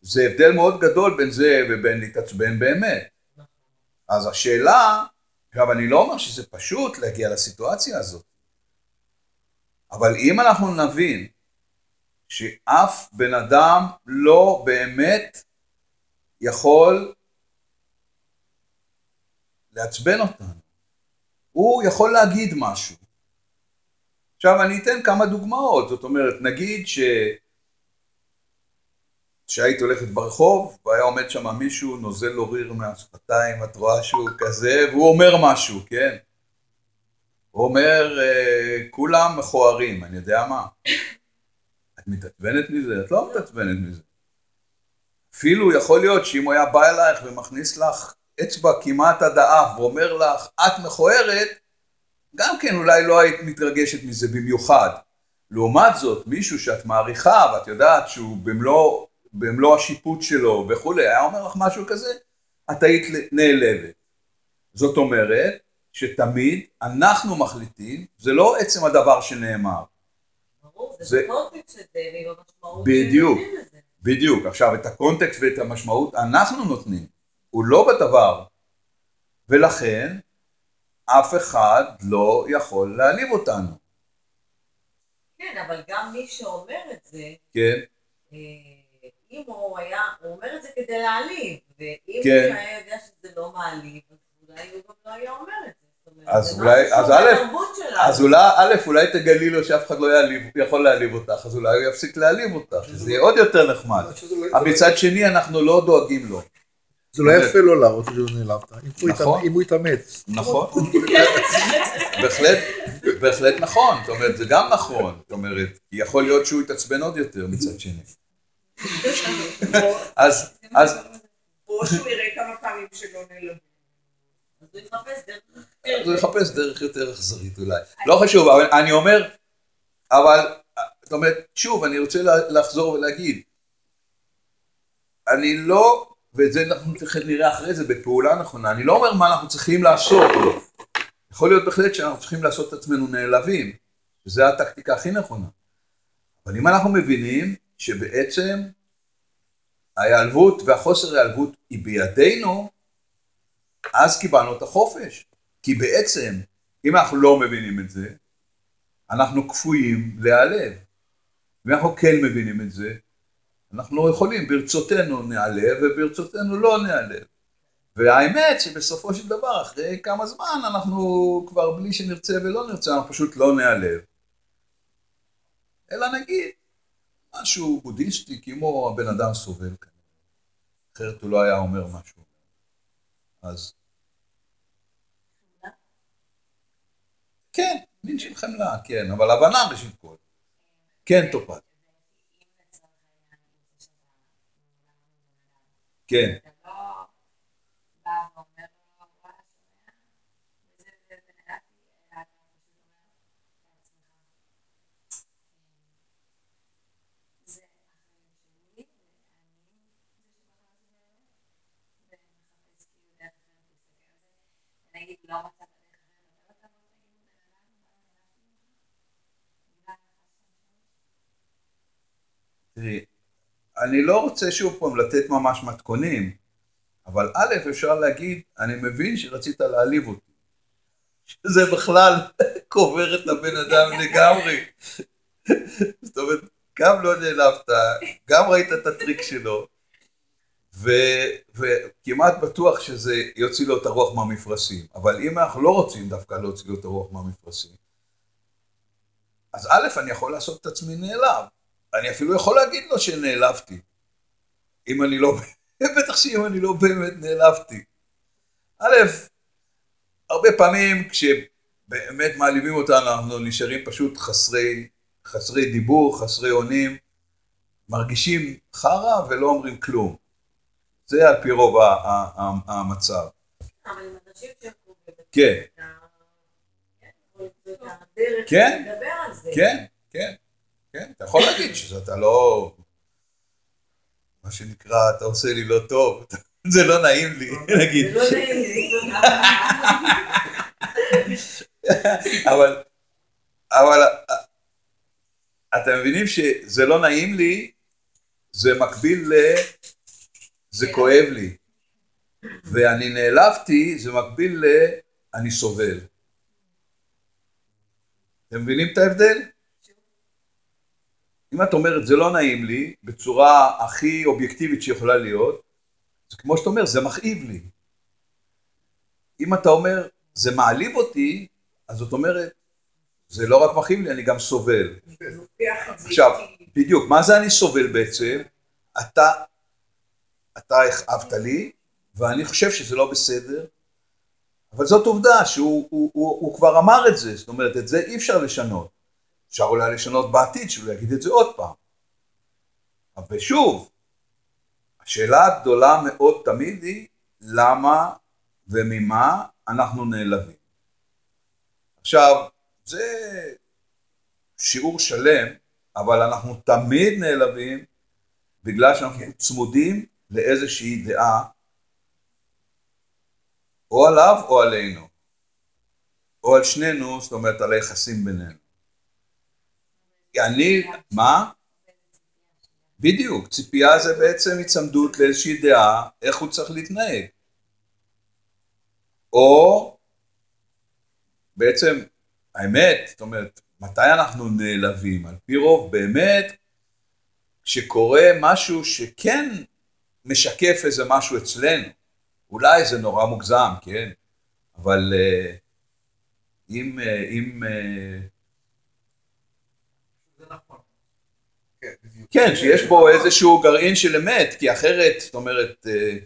זה הבדל מאוד גדול בין זה ובין להתעצבן באמת. אז השאלה, עכשיו אני לא אומר שזה פשוט להגיע לסיטואציה הזאת, אבל אם אנחנו נבין שאף בן אדם לא באמת יכול לעצבן אותנו, הוא יכול להגיד משהו. עכשיו אני אתן כמה דוגמאות, זאת אומרת נגיד ש... שהיית הולכת ברחוב והיה עומד שם מישהו נוזל לו ריר מהשפתיים, את רואה שהוא כזה, והוא אומר משהו, כן? הוא אומר, אה, כולם מכוערים, אני יודע מה. את מתעצבנת מזה? את לא מתעצבנת מזה. אפילו יכול להיות שאם הוא היה בא אלייך ומכניס לך אצבע כמעט עד האף ואומר לך, את מכוערת, גם כן אולי לא היית מתרגשת מזה במיוחד. לעומת זאת, מישהו שאת מעריכה ואת יודעת שהוא במלוא, במלוא השיפוט שלו וכולי, היה אומר לך משהו כזה, את היית נעלבת. זאת אומרת שתמיד אנחנו מחליטים, זה לא עצם הדבר שנאמר. ברור, זה- זה בקונטקסט של זה, ועם המשמעות בדיוק. בדיוק. עכשיו, את הקונטקסט ואת המשמעות אנחנו נותנים, הוא לא בדבר. ולכן, אף אחד לא יכול להעליב אותנו, כן, אבל גם מי שאומר את זה, כן? אה, אם הוא היה, הוא אומר את זה כדי להעליב, ואם כן. הוא היה יודע שזה לא מעליב, אז אולי הוא גם לא היה אומר את זה. אז זה אולי- אז א'. אז אולי, א', אולי תגלי לו שאף אחד לא יעליב, יכול להעליב אותך, אז אולי הוא יפסיק להעליב אותך, שזה יהיה עוד יותר נחמד. לא- אבל מצד שני, אנחנו לא דואגים לו. זה לא יפה לו להראות. אם הוא נכון. יתאמץ- אם הוא יתאמץ. נכון? בהחלט, בהחלט נכון, זאת אומרת, זה גם נכון, זאת אומרת, כי יכול להיות שהוא יתעצבן עוד יותר מצד שני. אז, אז, או שהוא יראה כמה פעמים שלא נעלמו. אז הוא יחפש דרך אז הוא יחפש דרך יותר אכזרית אולי. לא חשוב, אבל אני אומר, אבל, זאת אומרת, שוב, אני רוצה לחזור ולהגיד, אני לא, ואת זה אנחנו תכף נראה אחרי זה בפעולה נכונה, אני לא אומר מה אנחנו צריכים לעשות. יכול להיות בהחלט שאנחנו צריכים לעשות את עצמנו נעלבים, שזו הטקטיקה הכי נכונה. אבל אם אנחנו מבינים שבעצם ההיעלבות והחוסר ההיעלבות היא בידינו, אז קיבלנו את החופש. כי בעצם, אם אנחנו לא מבינים את זה, אנחנו כפויים להיעלב. ואם אנחנו כן מבינים את זה, אנחנו יכולים, ברצותנו נעלב וברצותנו לא נעלב. והאמת שבסופו של דבר, אחרי כמה זמן, אנחנו כבר בלי שנרצה ולא נרצה, אנחנו פשוט לא נעלב. אלא נגיד, משהו בודהיסטי, כמו הבן אדם סובל כנראה. אחרת הוא לא היה אומר משהו. אז... כן, מין של חמלה, כן, אבל הבנה ראשית כל. כן, טופת. אם לצורך העניין, אם זה שאתה מעולם כן. לא כאילו לא לא תראי, אני לא רוצה שוב פעם לתת ממש מתכונים, אבל א', אפשר להגיד, אני מבין שרצית להעליב אותי. שזה בכלל קובר את הבן אדם לגמרי. זאת אומרת, גם לא נעלבת, גם ראית את הטריק שלו, ו- וכמעט בטוח שזה יוציא לו את הרוח מהמפרשים. אבל אם אנחנו לא רוצים דווקא להוציא לו את הרוח מהמפרשים, אז א', אני יכול לעשות את עצמי נעלב. אני אפילו יכול להגיד לו שנעלבתי. אם אני לא, בטח שאם אני לא באמת נעלבתי. א', הרבה פעמים כשבאמת מעליבים אותנו, אנחנו נשארים פשוט חסרי, חסרי דיבור, חסרי אונים, מרגישים חרא ולא אומרים כלום. זה על פי רוב המצב. אבל עם אנשים שהם קרובים. כן. כן, כן. כן, כן, כן, אתה יכול להגיד שאתה לא, מה שנקרא, אתה עושה לי לא טוב, זה לא נעים לי, נגיד, זה לא נעים לי. אבל, אבל אתם מבינים שזה לא נעים לי, זה מקביל ל... זה כואב לי, ואני נעלבתי, זה מקביל ל... אני סובל. אתם מבינים את ההבדל? אם את אומרת זה לא נעים לי, בצורה הכי אובייקטיבית שיכולה להיות, זה כמו שאתה אומר, זה מכאיב לי. אם אתה אומר, זה מעליב אותי, אז זאת אומרת, זה לא רק מכאיב לי, אני גם סובל. עכשיו. בדיוק, מה זה אני סובל בעצם? אתה, אתה הכאבת לי, ואני חושב שזה לא בסדר, אבל זאת עובדה שהוא הוא, הוא, הוא כבר אמר את זה, זאת אומרת, את זה אי אפשר לשנות. אפשר אולי לשנות בעתיד, שהוא יגיד את זה עוד פעם. אבל שוב, השאלה הגדולה מאוד תמיד היא, למה וממה אנחנו נעלבים. עכשיו, זה שיעור שלם, אבל אנחנו תמיד נעלבים בגלל שאנחנו צמודים לאיזושהי דעה, או עליו או עלינו, או על שנינו, זאת אומרת על היחסים בינינו. אני, מה? בדיוק, ציפייה זה בעצם היצמדות לאיזושהי דעה, איך הוא צריך להתנהג. או בעצם, האמת, זאת אומרת, מתי אנחנו נעלבים? על פי רוב, באמת, כשקורה משהו שכן משקף איזה משהו אצלנו. אולי זה נורא מוגזם, כן? אבל אה, אם, אה, אם, אה, זה נכון. כן, שיש בו איזשהו גרעין של אמת, כי אחרת, זאת אומרת, אה,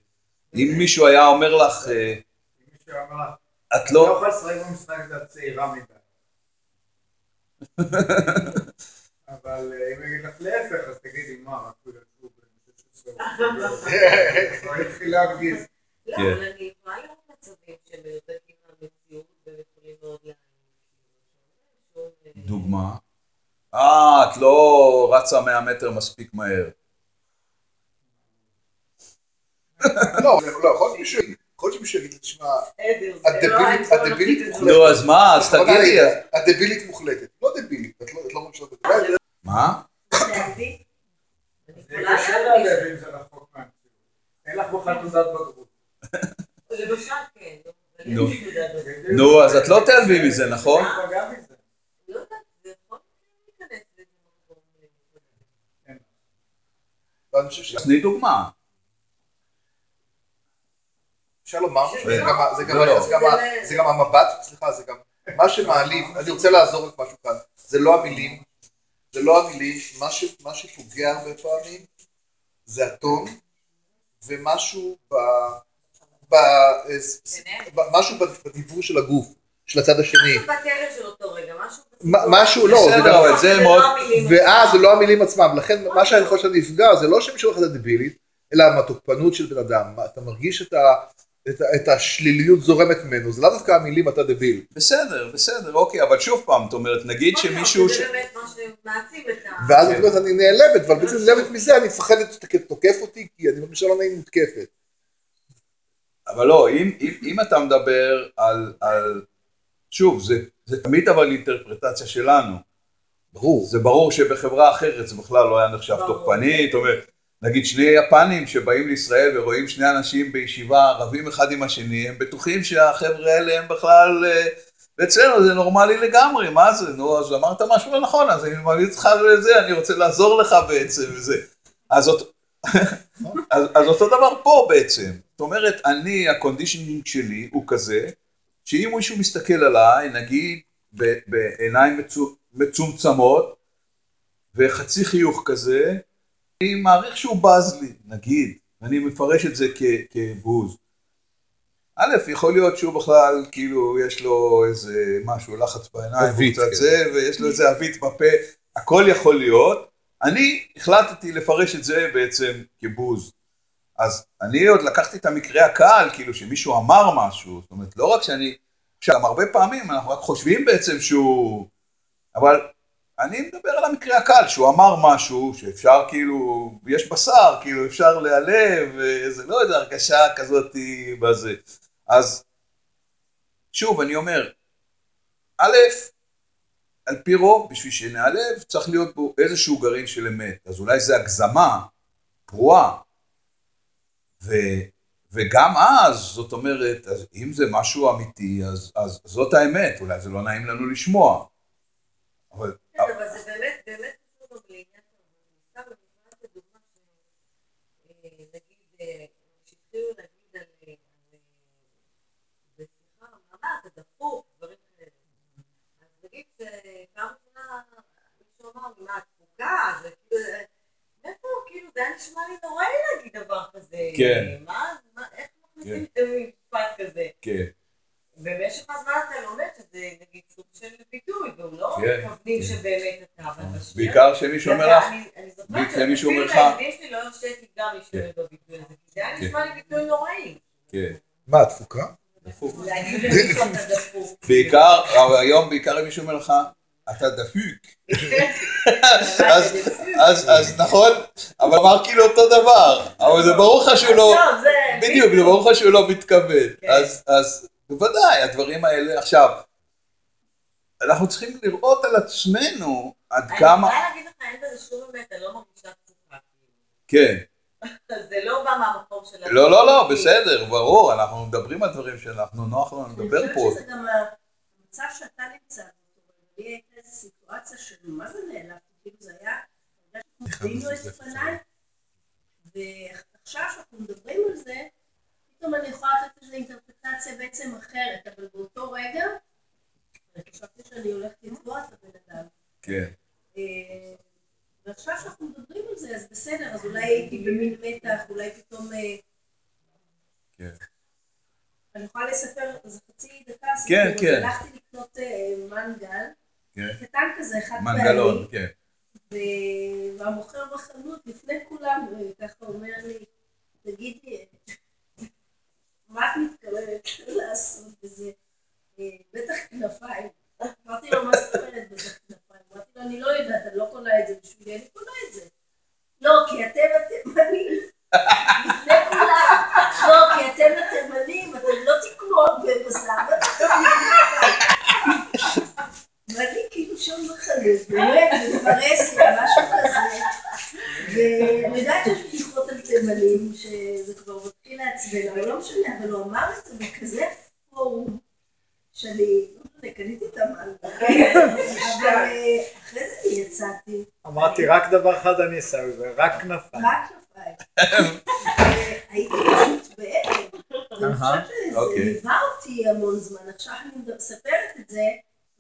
אם מישהו היה אומר לך, אם מישהו אמר לך, את לא לא, יכולה לשחק במשחק הזה, את צעירה מדי. אבל אה, אם אגיד לך להפך, אז תגידי, מה, רק הוא יצאו ב-16 כבר התחיל להרגיז. לא, כן. אבל אני יכולה לראות מצבים מהמציאות מאוד. דוגמה. אה, את לא רצה 100 מטר מספיק מהר. לא, לא, יכול להיות שמישהו יגיד, יכול להיות שמישהו יגיד, תשמע, לא הדבילית, לא. מוחלטת. נו, אז מה, אז בוא תגידי. הדבילית מוחלטת. לא דבילית, את לא את לא אומרת שאת דבילית. מה? להביא. אני זה יכולה קשה להבין. להבין אם זה רחוק מהמציאות. אין לך בכלל תעודת בגרות. למשל, כן. נו. אז את לא תיעלבי מזה, נכון? אני פגע מזה. לא יודעת, זה יכול להיכנס לאיזה מקום. ואני חושב ש- תני דוגמה. אפשר לומר, זה גם המבט, סליחה, זה גם, מה שמעליב, אני רוצה לעזור רק משהו כאן, זה לא המילים, זה לא המילים, מה ש- מה שפוגע הרבה פעמים זה הטון, ומשהו ב... ב... אה, ב- משהו בדיבור של הגוף, של הצד השני. משהו בטרם של אותו רגע, משהו... משהו, לא, זה גם... זה מאוד... ואז זה לא המילים עצמם, לכן מה שאני חושב שנפגע זה לא שמישהו אחד דבילית, אלא מהתוקפנות של בן אדם, אתה מרגיש את ה- את את השליליות זורמת ממנו, זה לאו דווקא המילים אתה דביל. בסדר, בסדר, אוקיי, אבל שוב פעם, זאת אומרת, נגיד שמישהו... ש- זה באמת מה שמעצים את ה... ואז כן. את אומרת אני נעלבת, אבל בעצם נעלבת מזה אני מפחדת שאתה תוקף אותי, כי אני מרגישה לא נעים מותקפת. אבל לא, אם, אם, אם אתה מדבר על, על... שוב, זה, זה תמיד אבל אינטרפרטציה שלנו. ברור. זה ברור שבחברה אחרת זה בכלל לא היה נחשב ברור. תוקפני, זאת אומרת, נגיד שני יפנים שבאים לישראל ורואים שני אנשים בישיבה רבים אחד עם השני, הם בטוחים שהחבר'ה האלה הם בכלל, אה, ואצלנו זה נורמלי לגמרי, מה זה, נו, אז אמרת משהו לא נכון, אז אני ממליץ לך לזה, אני רוצה לעזור לך בעצם, וזה. אז, אז, אז אותו דבר פה בעצם, זאת אומרת, אני, ה conditioning שלי הוא כזה, שאם מישהו מסתכל עליי, נגיד בעיניים מצו- מצומצמות, וחצי חיוך כזה, אני מעריך שהוא בז לי, נגיד, אני מפרש את זה כ- כבוז. א', יכול להיות שהוא בכלל, כאילו, יש לו איזה משהו, לחץ בעיניים, הוא קצת כן. זה, ויש לו איזה אבית בפה, הכל יכול להיות. אני החלטתי לפרש את זה בעצם כבוז. אז אני עוד לקחתי את המקרה הקל, כאילו שמישהו אמר משהו, זאת אומרת, לא רק שאני, עכשיו, הרבה פעמים אנחנו רק חושבים בעצם שהוא, אבל אני מדבר על המקרה הקל, שהוא אמר משהו שאפשר כאילו, יש בשר, כאילו אפשר להיעלב, וזה לא איזה הרגשה כזאת בזה. אז שוב, אני אומר, א', על פי רוב, בשביל שנעלב, צריך להיות בו איזשהו גרעין של אמת. אז אולי זה הגזמה פרועה. וגם אז, זאת אומרת, אם זה משהו אמיתי, אז, זאת האמת, אולי זה לא נעים לנו לשמוע. אבל כן, זה באמת, באמת חשוב לעניין אני יכולה לתת דוגמה ש... אה, אה, שהתחילו להגיד על... אה, בשיחה, אתה דפוק, דברים כאלה. אז נגיד שפעם ראשונה מישהו אמר מה, תפוקה? זה כאילו... זה היה נשמע לי נוראי להגיד דבר כזה. כן. מה, מה, איך מכניסים את המשפט כזה? כן, במשך הזמן אתה לומד שזה נגיד סוג של ביטוי, והוא לא כן, מתכוונים כן. שבאמת אתה, אבל בעיקר שמישהו אומר לך, אני- אני זוכרת לך- שאפילו לילדים שלי לא הרשיתי גם להשתמש כן. בביטוי הזה, כי זה היה כן. נשמע לי ביטוי נוראי. כן, מה, דפוק. בעיקר, היום בעיקר אם מישהו אומר לך, אתה דפוק. אז- נכון, אבל אמר כאילו אותו דבר, אבל זה ברור לך שהוא לא, בדיוק, זה ברור לך שהוא לא מתכוון, כן. אז, בוודאי, הדברים האלה, עכשיו, אנחנו צריכים לראות על עצמנו עד אני כמה, יכולה להגיד לך, אין בזה שום אמת, אני לא מרגישה תפוקה. כן, זה לא בא מהמקום של... לא, לא, לא, בסדר, ברור, אנחנו מדברים על דברים שאנחנו, נוח לנו לדבר אני פה, חושבת שזה גם המצב שאתה נמצא. לי הייתה איזו סיטואציה של מה זה נעלבתי, כאילו זה היה, הרגשתי כמו את פניי, ועכשיו שאנחנו מדברים על זה, פתאום אני יכולה לתת לזה אינטרפרטציה בעצם אחרת, אבל באותו רגע, חשבתי שאני הולכת לתבוע את הבן אדם. כן, אה, ועכשיו שאנחנו מדברים על זה, אז בסדר, אז אולי הייתי במין מתח, אולי פתאום... אה, כן. אני יכולה לספר, זה חצי דקה, כן. כן. הלכתי לקנות אה, מנגל. קטן כזה, חד פעמי. מנגלון, כן. והמוכר בחנות, לפני כולם, ככה אומר לי, תגידי, מה את מתכוונת לעשות בזה? "אה, בטח כנפיים. אמרתי לו, מה זאת אומרת בטח כנפיים? אמרתי לו, אני לא יודעת, אני לא קונה את זה בשבילי, אני קונה את זה. לא, כי אתם התימנים. לפני כולם. לא, כי אתם התימנים, אתם לא תקנו הרבה בשר. בטח תקנו כנפיים." ואני כאילו שם בחנות, באמת, בפרהסיה, משהו כזה. ואני יודעת שיש בדיחות על תימנים, שזה כבר מתחיל לעצבן, אבל לא משנה, אבל הוא אמר את זה בכזה פורום, שאני, לא משנה, קניתי את המן. אבל אה, אחרי זה אני יצאתי, אמרתי, רק דבר אחד אני שם, זה רק כנפיים. רק כנפיים. הייתי פשוט בהלם. ואני חושבת שזה אוקיי. ליווה אותי המון זמן. עכשיו אני מספרת את זה,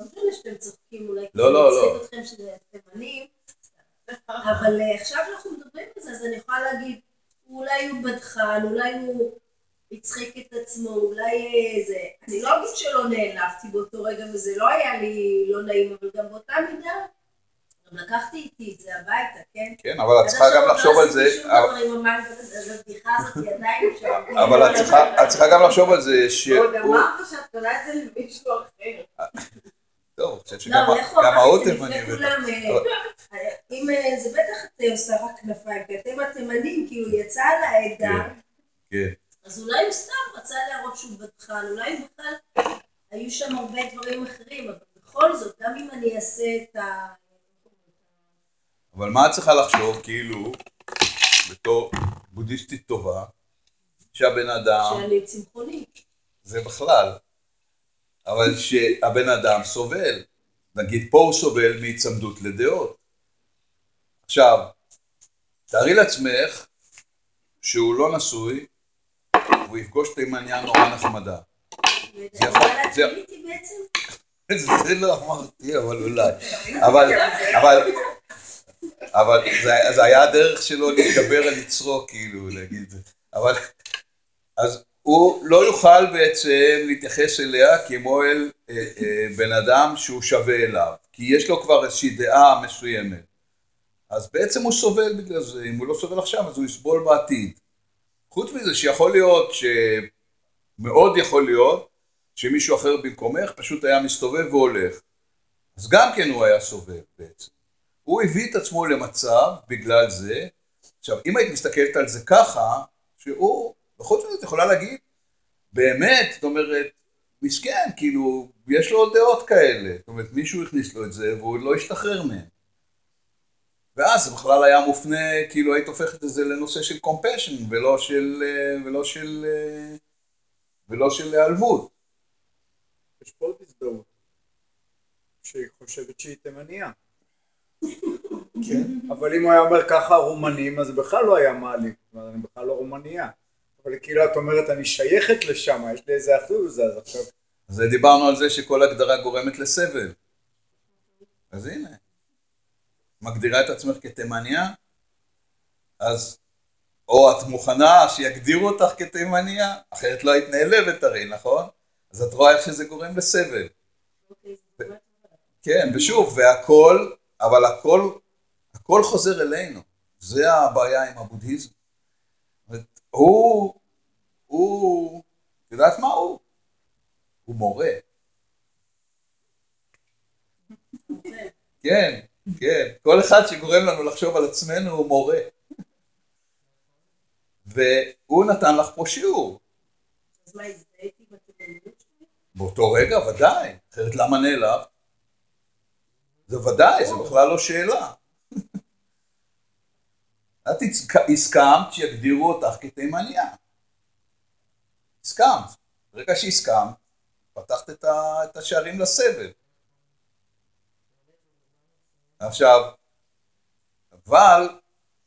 לא משנה שאתם צוחקים אולי, לא, לא, לא. מצחיק אתכם שזה תימנים, אבל אה, עכשיו שאנחנו מדברים על זה, אז אני יכולה להגיד, אולי הוא בדחן, אולי הוא הצחיק את עצמו, אולי אה, זה... אני לא אגיד שלא נעלבתי באותו רגע, וזה לא היה לי לא נעים, אבל גם באותה מידה, גם לקחתי איתי את זה הביתה, כן? כן, אבל את צריכה גם לחשוב על זה, לא. אבל את צריכה- גם לחשוב על זה עוד שהוא... אמרת שאת קונה את זה למישהו אחר. טוב, אני חושב לא, שגם הוא לפני בטח. כולם, אה, אם אה, זה בטח את עושה רק כנפיים, כי אתם התימנים, כאילו יצא על העדה, כן. אז אולי הוא סתם רצה להראות שהוא בדחן, אולי בכלל היו שם הרבה דברים אחרים, אבל בכל זאת, גם אם אני אעשה את ה... אבל מה את צריכה לחשוב, כאילו, בתור בודהיסטית טובה, שהבן אדם, שאני צמחוני. זה בכלל, אבל שהבן אדם סובל. נגיד פה הוא סובל מהיצמדות לדעות. עכשיו, תארי לעצמך שהוא לא נשוי, והוא יפגוש תימניה נורא נחמדה. ואתה יכול- זה-? זה לא אמרתי, אבל אולי. אבל, אבל, אבל זה, זה היה הדרך שלו להתגבר על יצרו, כאילו, להגיד. אבל, אז הוא לא יוכל בעצם להתייחס אליה כמו אל אה, אה, בן אדם שהוא שווה אליו, כי יש לו כבר איזושהי דעה מסוימת. אז בעצם הוא סובל בגלל זה, אם הוא לא סובל עכשיו אז הוא יסבול בעתיד. חוץ מזה שיכול להיות, שמאוד יכול להיות, שמישהו אחר במקומך פשוט היה מסתובב והולך. אז גם כן הוא היה סובל בעצם. הוא הביא את עצמו למצב בגלל זה. עכשיו, אם היית מסתכלת על זה ככה, שהוא, וחוץ מזה את יכולה להגיד, באמת, זאת אומרת, מסכן, כאילו, יש לו דעות כאלה. זאת אומרת, מישהו הכניס לו את זה והוא לא השתחרר מהם. ואז זה בכלל היה מופנה, כאילו היית הופכת את זה לנושא של compassion ולא של, אה, ולא של, אה, ולא של היעלבות. יש פה עוד הזדהות. שהיא חושבת שהיא תימניה. כן. אבל אם הוא היה אומר ככה רומנים, אז בכלל לא היה מעליב. אני בכלל לא רומניה. אבל כאילו את אומרת, אני שייכת לשם, יש לי איזה אחריות לזה, אז עכשיו... אז דיברנו על זה שכל הגדרה גורמת לסבל. אז הנה, מגדירה את עצמך כתימניה, אז או את מוכנה שיגדירו אותך כתימניה, אחרת לא היית נעלבת הרי, נכון? אז את רואה איך שזה גורם לסבל. אוקיי, זה אבל. כן, ושוב, והכל, אבל הכל, הכל חוזר אלינו. זה הבעיה עם הבודהיזם. הוא, הוא, את יודעת מה הוא? הוא מורה. כן, כן. כל אחד שגורם לנו לחשוב על עצמנו הוא מורה. והוא נתן לך פה שיעור. אז מה, הזדהיתי בתימניות שלי? באותו רגע, ודאי. אחרת למה נעלב? זה ודאי, זה בכלל לא שאלה. את הסכמת שיגדירו אותך כתימניה. הסכמת. ברגע שהסכמת, פתחת את, ה, את השערים לסבל. עכשיו, אבל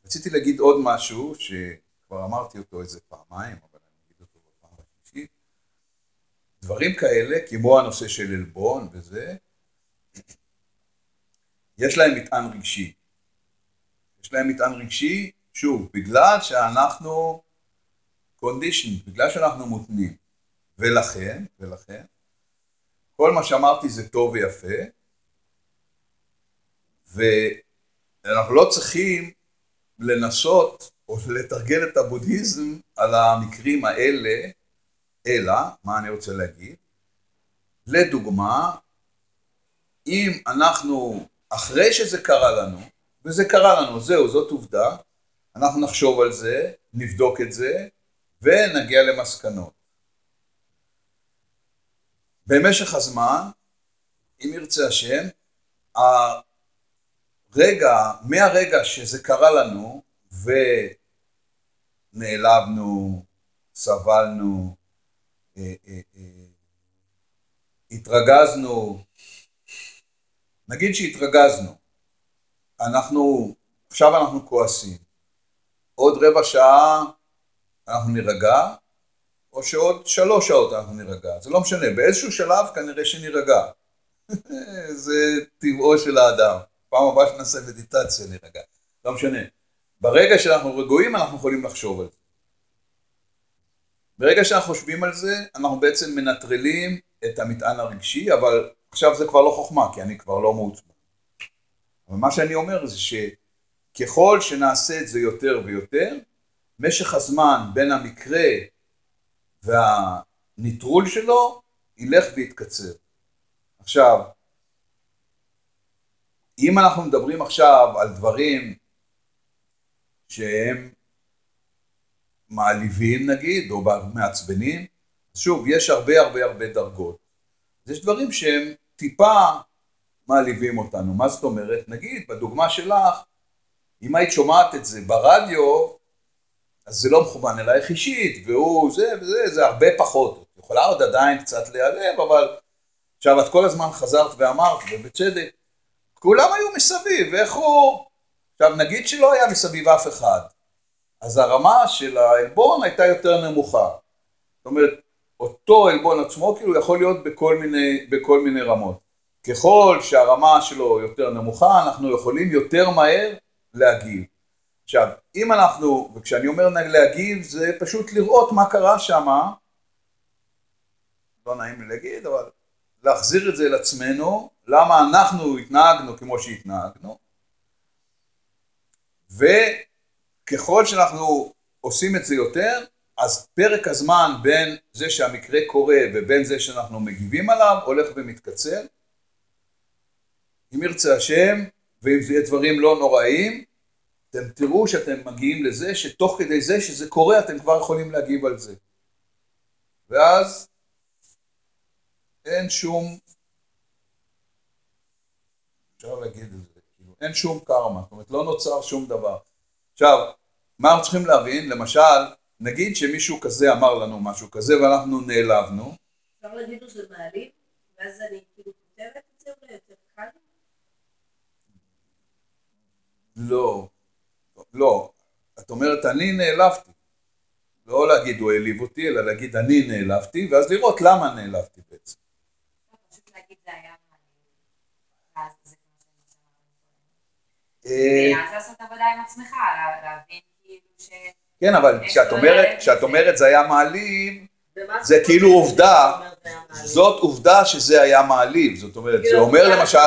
רציתי להגיד עוד משהו, שכבר אמרתי אותו איזה פעמיים, אבל אני אגיד אותו בפעם השלישית. דברים כאלה, כמו הנושא של עלבון וזה, יש להם מטען רגשי. יש להם מטען רגשי, שוב, בגלל שאנחנו condition, בגלל שאנחנו מותנים. ולכן, ולכן, כל מה שאמרתי זה טוב ויפה, ואנחנו לא צריכים לנסות או לתרגל את הבודהיזם על המקרים האלה, אלא, מה אני רוצה להגיד? לדוגמה, אם אנחנו, אחרי שזה קרה לנו, וזה קרה לנו, זהו, זאת עובדה, אנחנו נחשוב על זה, נבדוק את זה, ונגיע למסקנות. במשך הזמן, אם ירצה השם, הרגע, מהרגע שזה קרה לנו, ונעלבנו, סבלנו, אה, אה, אה, התרגזנו, נגיד שהתרגזנו, אנחנו, עכשיו אנחנו כועסים, עוד רבע שעה אנחנו נירגע, או שעוד שלוש שעות אנחנו נירגע, זה לא משנה, באיזשהו שלב כנראה שנירגע, זה טבעו של האדם, פעם הבאה שנעשה מדיטציה נירגע, לא משנה, ברגע שאנחנו רגועים אנחנו יכולים לחשוב על זה. ברגע שאנחנו חושבים על זה, אנחנו בעצם מנטרלים את המטען הרגשי, אבל עכשיו זה כבר לא חוכמה, כי אני כבר לא מעוצבן. אבל מה שאני אומר זה שככל שנעשה את זה יותר ויותר, משך הזמן בין המקרה והניטרול שלו ילך ויתקצר. עכשיו, אם אנחנו מדברים עכשיו על דברים שהם מעליבים נגיד, או מעצבנים, שוב, יש הרבה הרבה הרבה דרגות. יש דברים שהם טיפה מעליבים אותנו. מה זאת אומרת? נגיד, בדוגמה שלך, אם היית שומעת את זה ברדיו, אז זה לא מכוון אלייך אישית, והוא זה וזה, זה הרבה פחות. יכולה עוד עדיין קצת להיעלב, אבל עכשיו את כל הזמן חזרת ואמרת, ובצדק, כולם היו מסביב, ואיך הוא... עכשיו נגיד שלא היה מסביב אף אחד, אז הרמה של העלבון הייתה יותר נמוכה. זאת אומרת, אותו עלבון עצמו כאילו יכול להיות בכל מיני, בכל מיני רמות. ככל שהרמה שלו יותר נמוכה, אנחנו יכולים יותר מהר להגיב. עכשיו, אם אנחנו, וכשאני אומר להגיב, זה פשוט לראות מה קרה שם, לא נעים לי להגיד, אבל להחזיר את זה לעצמנו, למה אנחנו התנהגנו כמו שהתנהגנו, וככל שאנחנו עושים את זה יותר, אז פרק הזמן בין זה שהמקרה קורה ובין זה שאנחנו מגיבים עליו הולך ומתקצר. אם ירצה השם, ואם זה יהיה דברים לא נוראים, אתם תראו שאתם מגיעים לזה שתוך כדי זה שזה קורה אתם כבר יכולים להגיב על זה. ואז אין שום, אפשר להגיד את זה, כאילו, אין שום קרמה, זאת אומרת לא נוצר שום דבר. עכשיו, מה אנחנו צריכים להבין? למשל, נגיד שמישהו כזה אמר לנו משהו כזה ואנחנו נעלבנו. אפשר להגיד לו שזה מעליב, ואז אני כאילו כותבת את זה אולי יותר קל? לא, לא. את אומרת אני נעלבתי. לא להגיד הוא העליב אותי, אלא להגיד אני נעלבתי, ואז לראות למה נעלבתי בעצם. פשוט להגיד זה היה מעניין. ואז שאני אה, לעשות עבודה עם עצמך, לה- להבין כאילו ש... כן, אבל כשאת לו אומרת, כשאת. אומרת זה היה מעליב, זה כאילו עובדה? זאת עובדה שזה היה מעליב, זאת אומרת, זה כאילו, אומר למשל,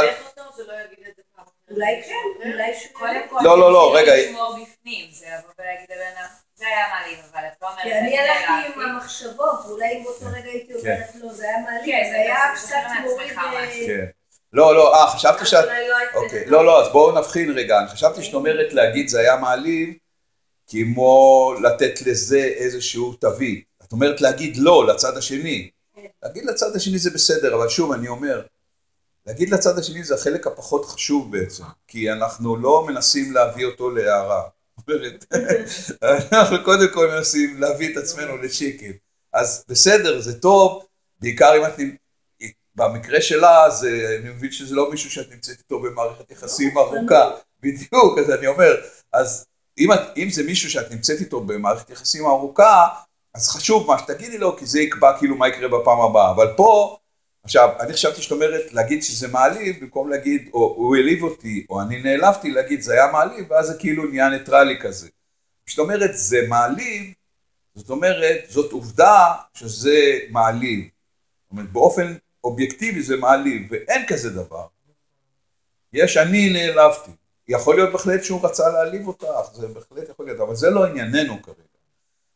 אולי כן, אולי שהוא... קודם כל, לא, לא, לא, זה רגע. לשמור בפנים, זה לבוא ולהגיד לבן אדם, זה היה מעליב, אבל את לא אומרת, כי אני הלכתי עם. המחשבות, ואולי אם באותו רגע הייתי אומרת לו, זה היה מעליב, כן, זה היה קצת מוריד... אה. כן. לא, לא, אה, חשבתי שאת, אולי לא אוקיי, לא. לא, אז בואו נבחין רגע, אני חשבתי שאת אומרת להגיד זה היה מעליב, כמו לתת לזה איזשהו תווית. את אומרת להגיד לא לצד השני. להגיד לצד השני זה בסדר, אבל שוב, אני אומר, להגיד לצד השני זה החלק הפחות חשוב בעצם, כי אנחנו לא מנסים להביא אותו להערה. אנחנו קודם כל מנסים להביא את עצמנו לשקט. אז בסדר, זה טוב, בעיקר אם את במקרה שלה, זה, אני מבין שזה לא מישהו שאת נמצאת איתו במערכת יחסים ארוכה, בדיוק, אז אני אומר, אז אם, את, אם זה מישהו שאת נמצאת איתו במערכת יחסים ארוכה, אז חשוב מה שתגידי לו, כי זה יקבע כאילו מה יקרה בפעם הבאה. אבל פה, עכשיו, אני חשבתי שאת אומרת להגיד שזה מעליב, במקום להגיד, או הוא העליב אותי, או אני נעלבתי, להגיד זה היה מעליב, ואז זה כאילו נהיה ניטרלי כזה. כשאת אומרת זה מעליב, זאת אומרת, זאת עובדה שזה מעליב. זאת אומרת, באופן אובייקטיבי זה מעליב, ואין כזה דבר. יש אני נעלבתי. יכול להיות בהחלט שהוא רצה להעליב אותך, זה בהחלט יכול להיות, אבל זה לא ענייננו כרגע.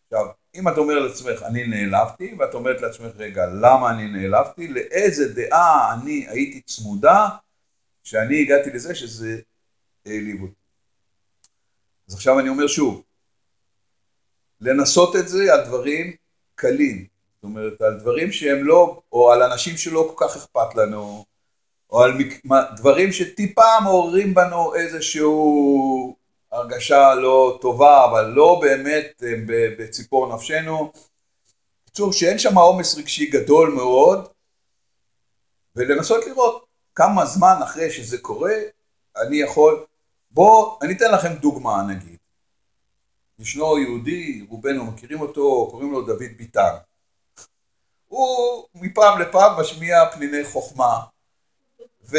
עכשיו, אם את אומרת לעצמך, אני נעלבתי, ואת אומרת לעצמך, רגע, למה אני נעלבתי? לאיזה דעה אני הייתי צמודה, שאני הגעתי לזה שזה העליב אותי. אז עכשיו אני אומר שוב, לנסות את זה על דברים קלים, זאת אומרת, על דברים שהם לא, או על אנשים שלא כל כך אכפת לנו, או על דברים שטיפה מעוררים בנו איזשהו הרגשה לא טובה, אבל לא באמת אה, בציפור נפשנו. בקיצור, שאין שם עומס רגשי גדול מאוד, ולנסות לראות כמה זמן אחרי שזה קורה, אני יכול... בואו, אני אתן לכם דוגמה נגיד. ישנו יהודי, רובנו מכירים אותו, קוראים לו דוד ביטן. הוא מפעם לפעם משמיע פניני חוכמה, ו...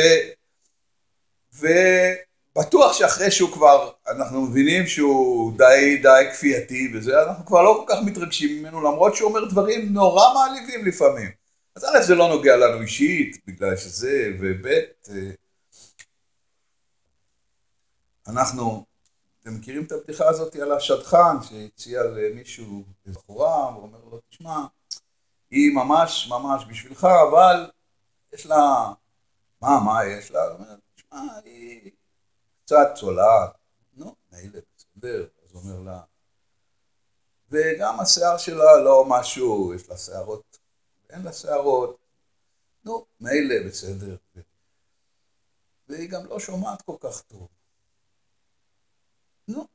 ובטוח שאחרי שהוא כבר, אנחנו מבינים שהוא די די כפייתי וזה, אנחנו כבר לא כל כך מתרגשים ממנו, למרות שהוא אומר דברים נורא מעליבים לפעמים. אז א', זה לא נוגע לנו אישית, בגלל שזה, וב', אה, אנחנו, אתם מכירים את הבדיחה הזאת על השדכן שהציע למישהו, לבחורה, והוא אומר לו, תשמע, היא ממש ממש בשבילך, אבל יש לה, מה, מה יש לה? הוא אומר, תשמע, היא קצת צולעת, נו, מילא, בסדר, אז אומר לה, וגם השיער שלה לא משהו, יש לה שערות, אין לה שערות, נו, מילא, בסדר, והיא גם לא שומעת כל כך טוב. נו,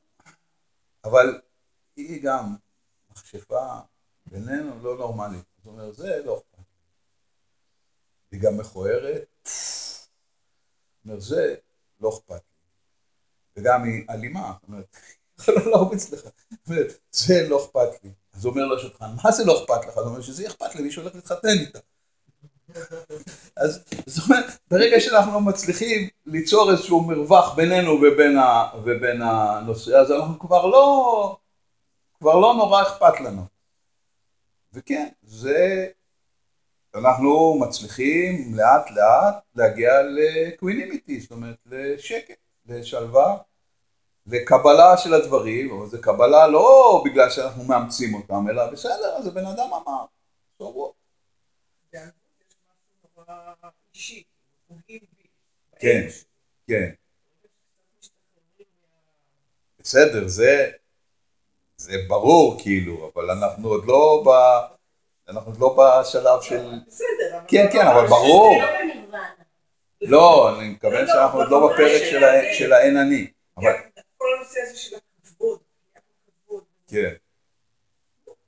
אבל היא גם מכשפה בינינו לא נורמלית. זאת אומרת, זה לא אכפת. היא גם מכוערת, זאת אומרת, זה לא אכפת. וגם היא אלימה, זאת אומרת, לא להרביץ לך, זאת זה לא אכפת לי. אז הוא אומר לו השולחן, מה זה לא אכפת לך? הוא אומר שזה אכפת למי שהולך להתחתן איתה. אז זאת אומרת, ברגע שאנחנו מצליחים ליצור איזשהו מרווח בינינו ובין, ה, ובין הנושא, אז אנחנו כבר לא, כבר לא נורא אכפת לנו. וכן, זה, אנחנו מצליחים לאט לאט להגיע לקווינימיטי, זאת אומרת לשקט, לשלווה, לקבלה של הדברים, אבל זה קבלה לא בגלל שאנחנו מאמצים אותם, אלא בסדר, אז הבן אדם אמר, בי. כן, כן. בסדר, זה, זה ברור כאילו, אבל אנחנו עוד לא ב... אנחנו עוד לא בשלב של... בסדר, אבל... כן, כן, אבל ברור. לא. לא, אני מתכוון שאנחנו עוד לא בפרק של האין אני. כן, כל הנושא הזה של הכבוד. כן,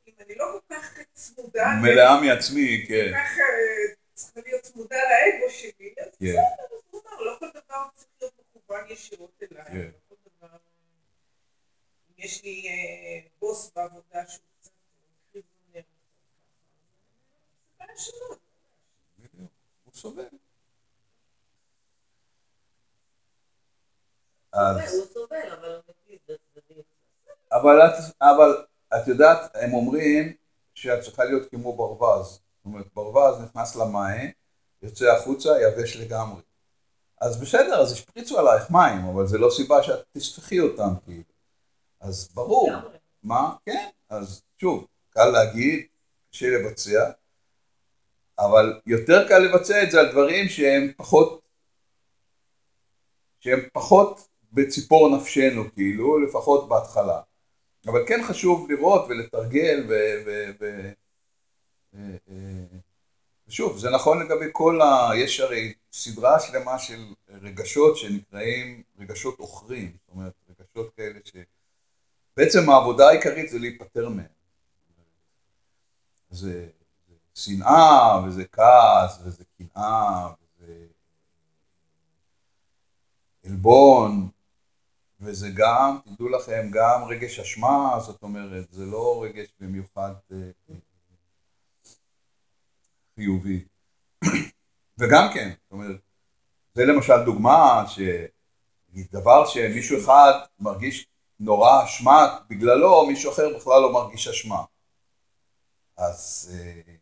אם אני לא כל כך צמודה, מלאה מעצמי, כל כן, כך אה, צריכה להיות צמודה לאגו שלי, אז כן. בסדר, אז הוא אמר, לא כל דבר צריך להיות מכוון ישירות אליי, כן. לא כל. אם יש לי אה, בוס בעבודה שהוא קצת מקריב. בדיוק, הוא סובל. אז, הוא סובל, אבל הוא מטיל בצדדים. אבל את, אבל את יודעת, הם אומרים שאת צריכה להיות כמו ברווז. זאת אומרת, ברווז נכנס למים, יוצא החוצה, יבש לגמרי. אז בסדר, אז השפריצו עלייך מים, אבל זה לא סיבה שאת תשפכי אותם, כאילו. אז ברור. מה? כן. אז שוב, קל להגיד, קשה לבצע, אבל יותר קל לבצע את זה על דברים שהם פחות, שהם פחות בציפור נפשנו, כאילו, לפחות בהתחלה. אבל כן חשוב לראות ולתרגל ו... ו, ו אה, אה, ושוב, זה נכון לגבי כל ה... יש הרי סדרה שלמה של רגשות שנקראים רגשות עוכרים, זאת אומרת, רגשות כאלה ש... בעצם העבודה העיקרית זה להיפטר מהם. זה, זה שנאה, וזה כעס, וזה קנאה, וזה עלבון, וזה גם, תדעו לכם, גם רגש אשמה, זאת אומרת, זה לא רגש במיוחד אה, אה, חיובי. וגם כן, זאת אומרת, זה למשל דוגמה שדבר שמישהו אחד מרגיש נורא אשמה בגללו, מישהו אחר בכלל לא מרגיש אשמה. אז, אה,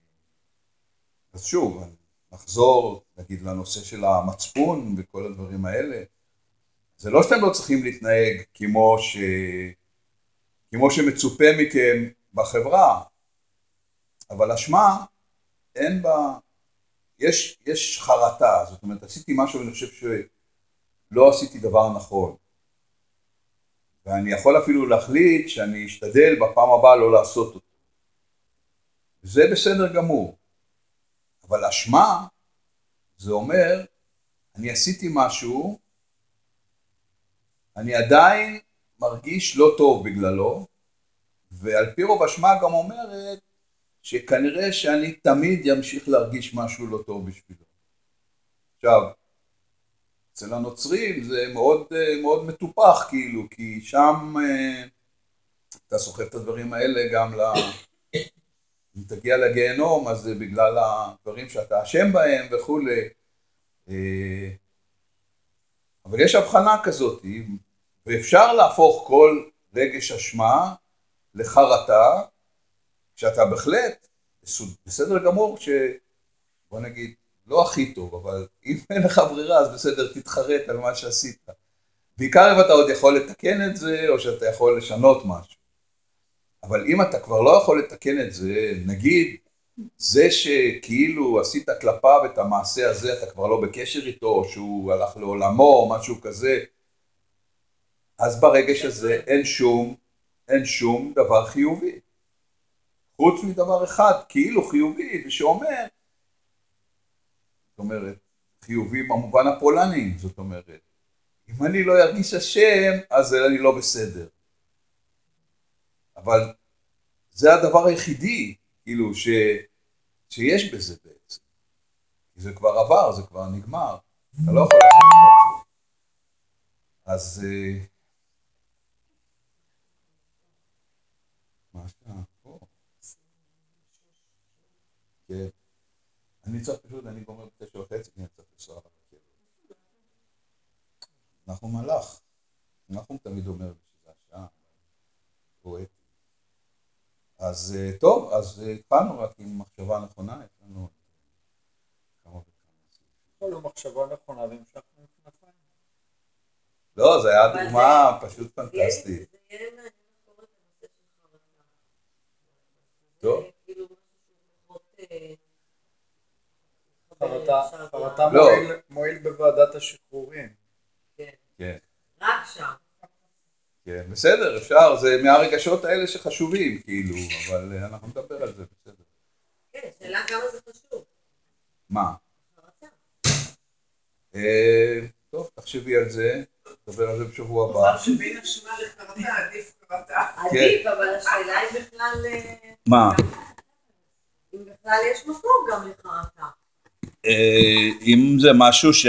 אז שוב, נחזור, נגיד, לנושא של המצפון וכל הדברים האלה, זה לא שאתם לא צריכים להתנהג כמו, ש... כמו שמצופה מכם בחברה, אבל אשמה, אין בה, יש, יש חרטה, זאת אומרת, עשיתי משהו ואני חושב שלא עשיתי דבר נכון. ואני יכול אפילו להחליט שאני אשתדל בפעם הבאה לא לעשות אותו. זה בסדר גמור. אבל אשמה, זה אומר, אני עשיתי משהו, אני עדיין מרגיש לא טוב בגללו, ועל פי רוב אשמה גם אומרת שכנראה שאני תמיד אמשיך להרגיש משהו לא טוב בשבילו. עכשיו, אצל הנוצרים זה מאוד, מאוד מטופח כאילו, כי שם אה, אתה סוחב את הדברים האלה גם ל... אם תגיע לגיהנום אז זה בגלל הדברים שאתה אשם בהם וכולי. אה, אבל יש הבחנה כזאת, ואפשר להפוך כל רגש אשמה לחרטה, כשאתה בהחלט בסדר גמור, ש... בוא נגיד, לא הכי טוב, אבל אם אין לך ברירה, אז בסדר, תתחרט על מה שעשית. בעיקר אם אתה עוד יכול לתקן את זה, או שאתה יכול לשנות משהו. אבל אם אתה כבר לא יכול לתקן את זה, נגיד, זה שכאילו עשית כלפיו את המעשה הזה, אתה כבר לא בקשר איתו, או שהוא הלך לעולמו, או משהו כזה, אז ברגש הזה אין שום, אין שום דבר חיובי. חוץ מדבר אחד, כאילו חיובי, ושאומר, זאת אומרת, חיובי במובן הפולני, זאת אומרת, אם אני לא ארגיש אשם, אז אני לא בסדר. אבל זה הדבר היחידי, כאילו, ש, שיש בזה בעצם. זה כבר עבר, זה כבר נגמר. אתה לא יכול לעשות משהו. אז... אה, מה שאתה? פה. כן. אני צריך פשוט, אני גומר בתשע וחצי, כי אני צריך לנסוע לרכבת. אנחנו מלאך. אנחנו תמיד אומר שזה השעה, פואטי. אז אה, טוב, אז אה, התחלנו רק עם מחשבה נכונה, יש לנו כמה וכמה. לא, לא מחשבה נכונה והמשכנו עם כנפיים. לא, זו הייתה דוגמה פשוט פנטסטית. טוב. זה כאילו משהו שהוא פחות... אה, חרטה ל- לא. מועיל- בוועדת השחרורים. כן. כן, רק שם. כן, בסדר, אפשר, זה מהרגשות האלה שחשובים, כאילו, אבל אה, אנחנו נדבר על זה, בסדר. כן, שאלה כמה זה חשוב. מה? חרטה. אה, טוב, תחשבי על זה, נדבר על זה בשבוע הבא. כלומר שבין אשמה לחרטה עדיף חרטה. עדיף, אבל השאלה היא בכלל... אה, מה? אם בכלל יש מקום גם לחרטה. אה, אם זה משהו ש...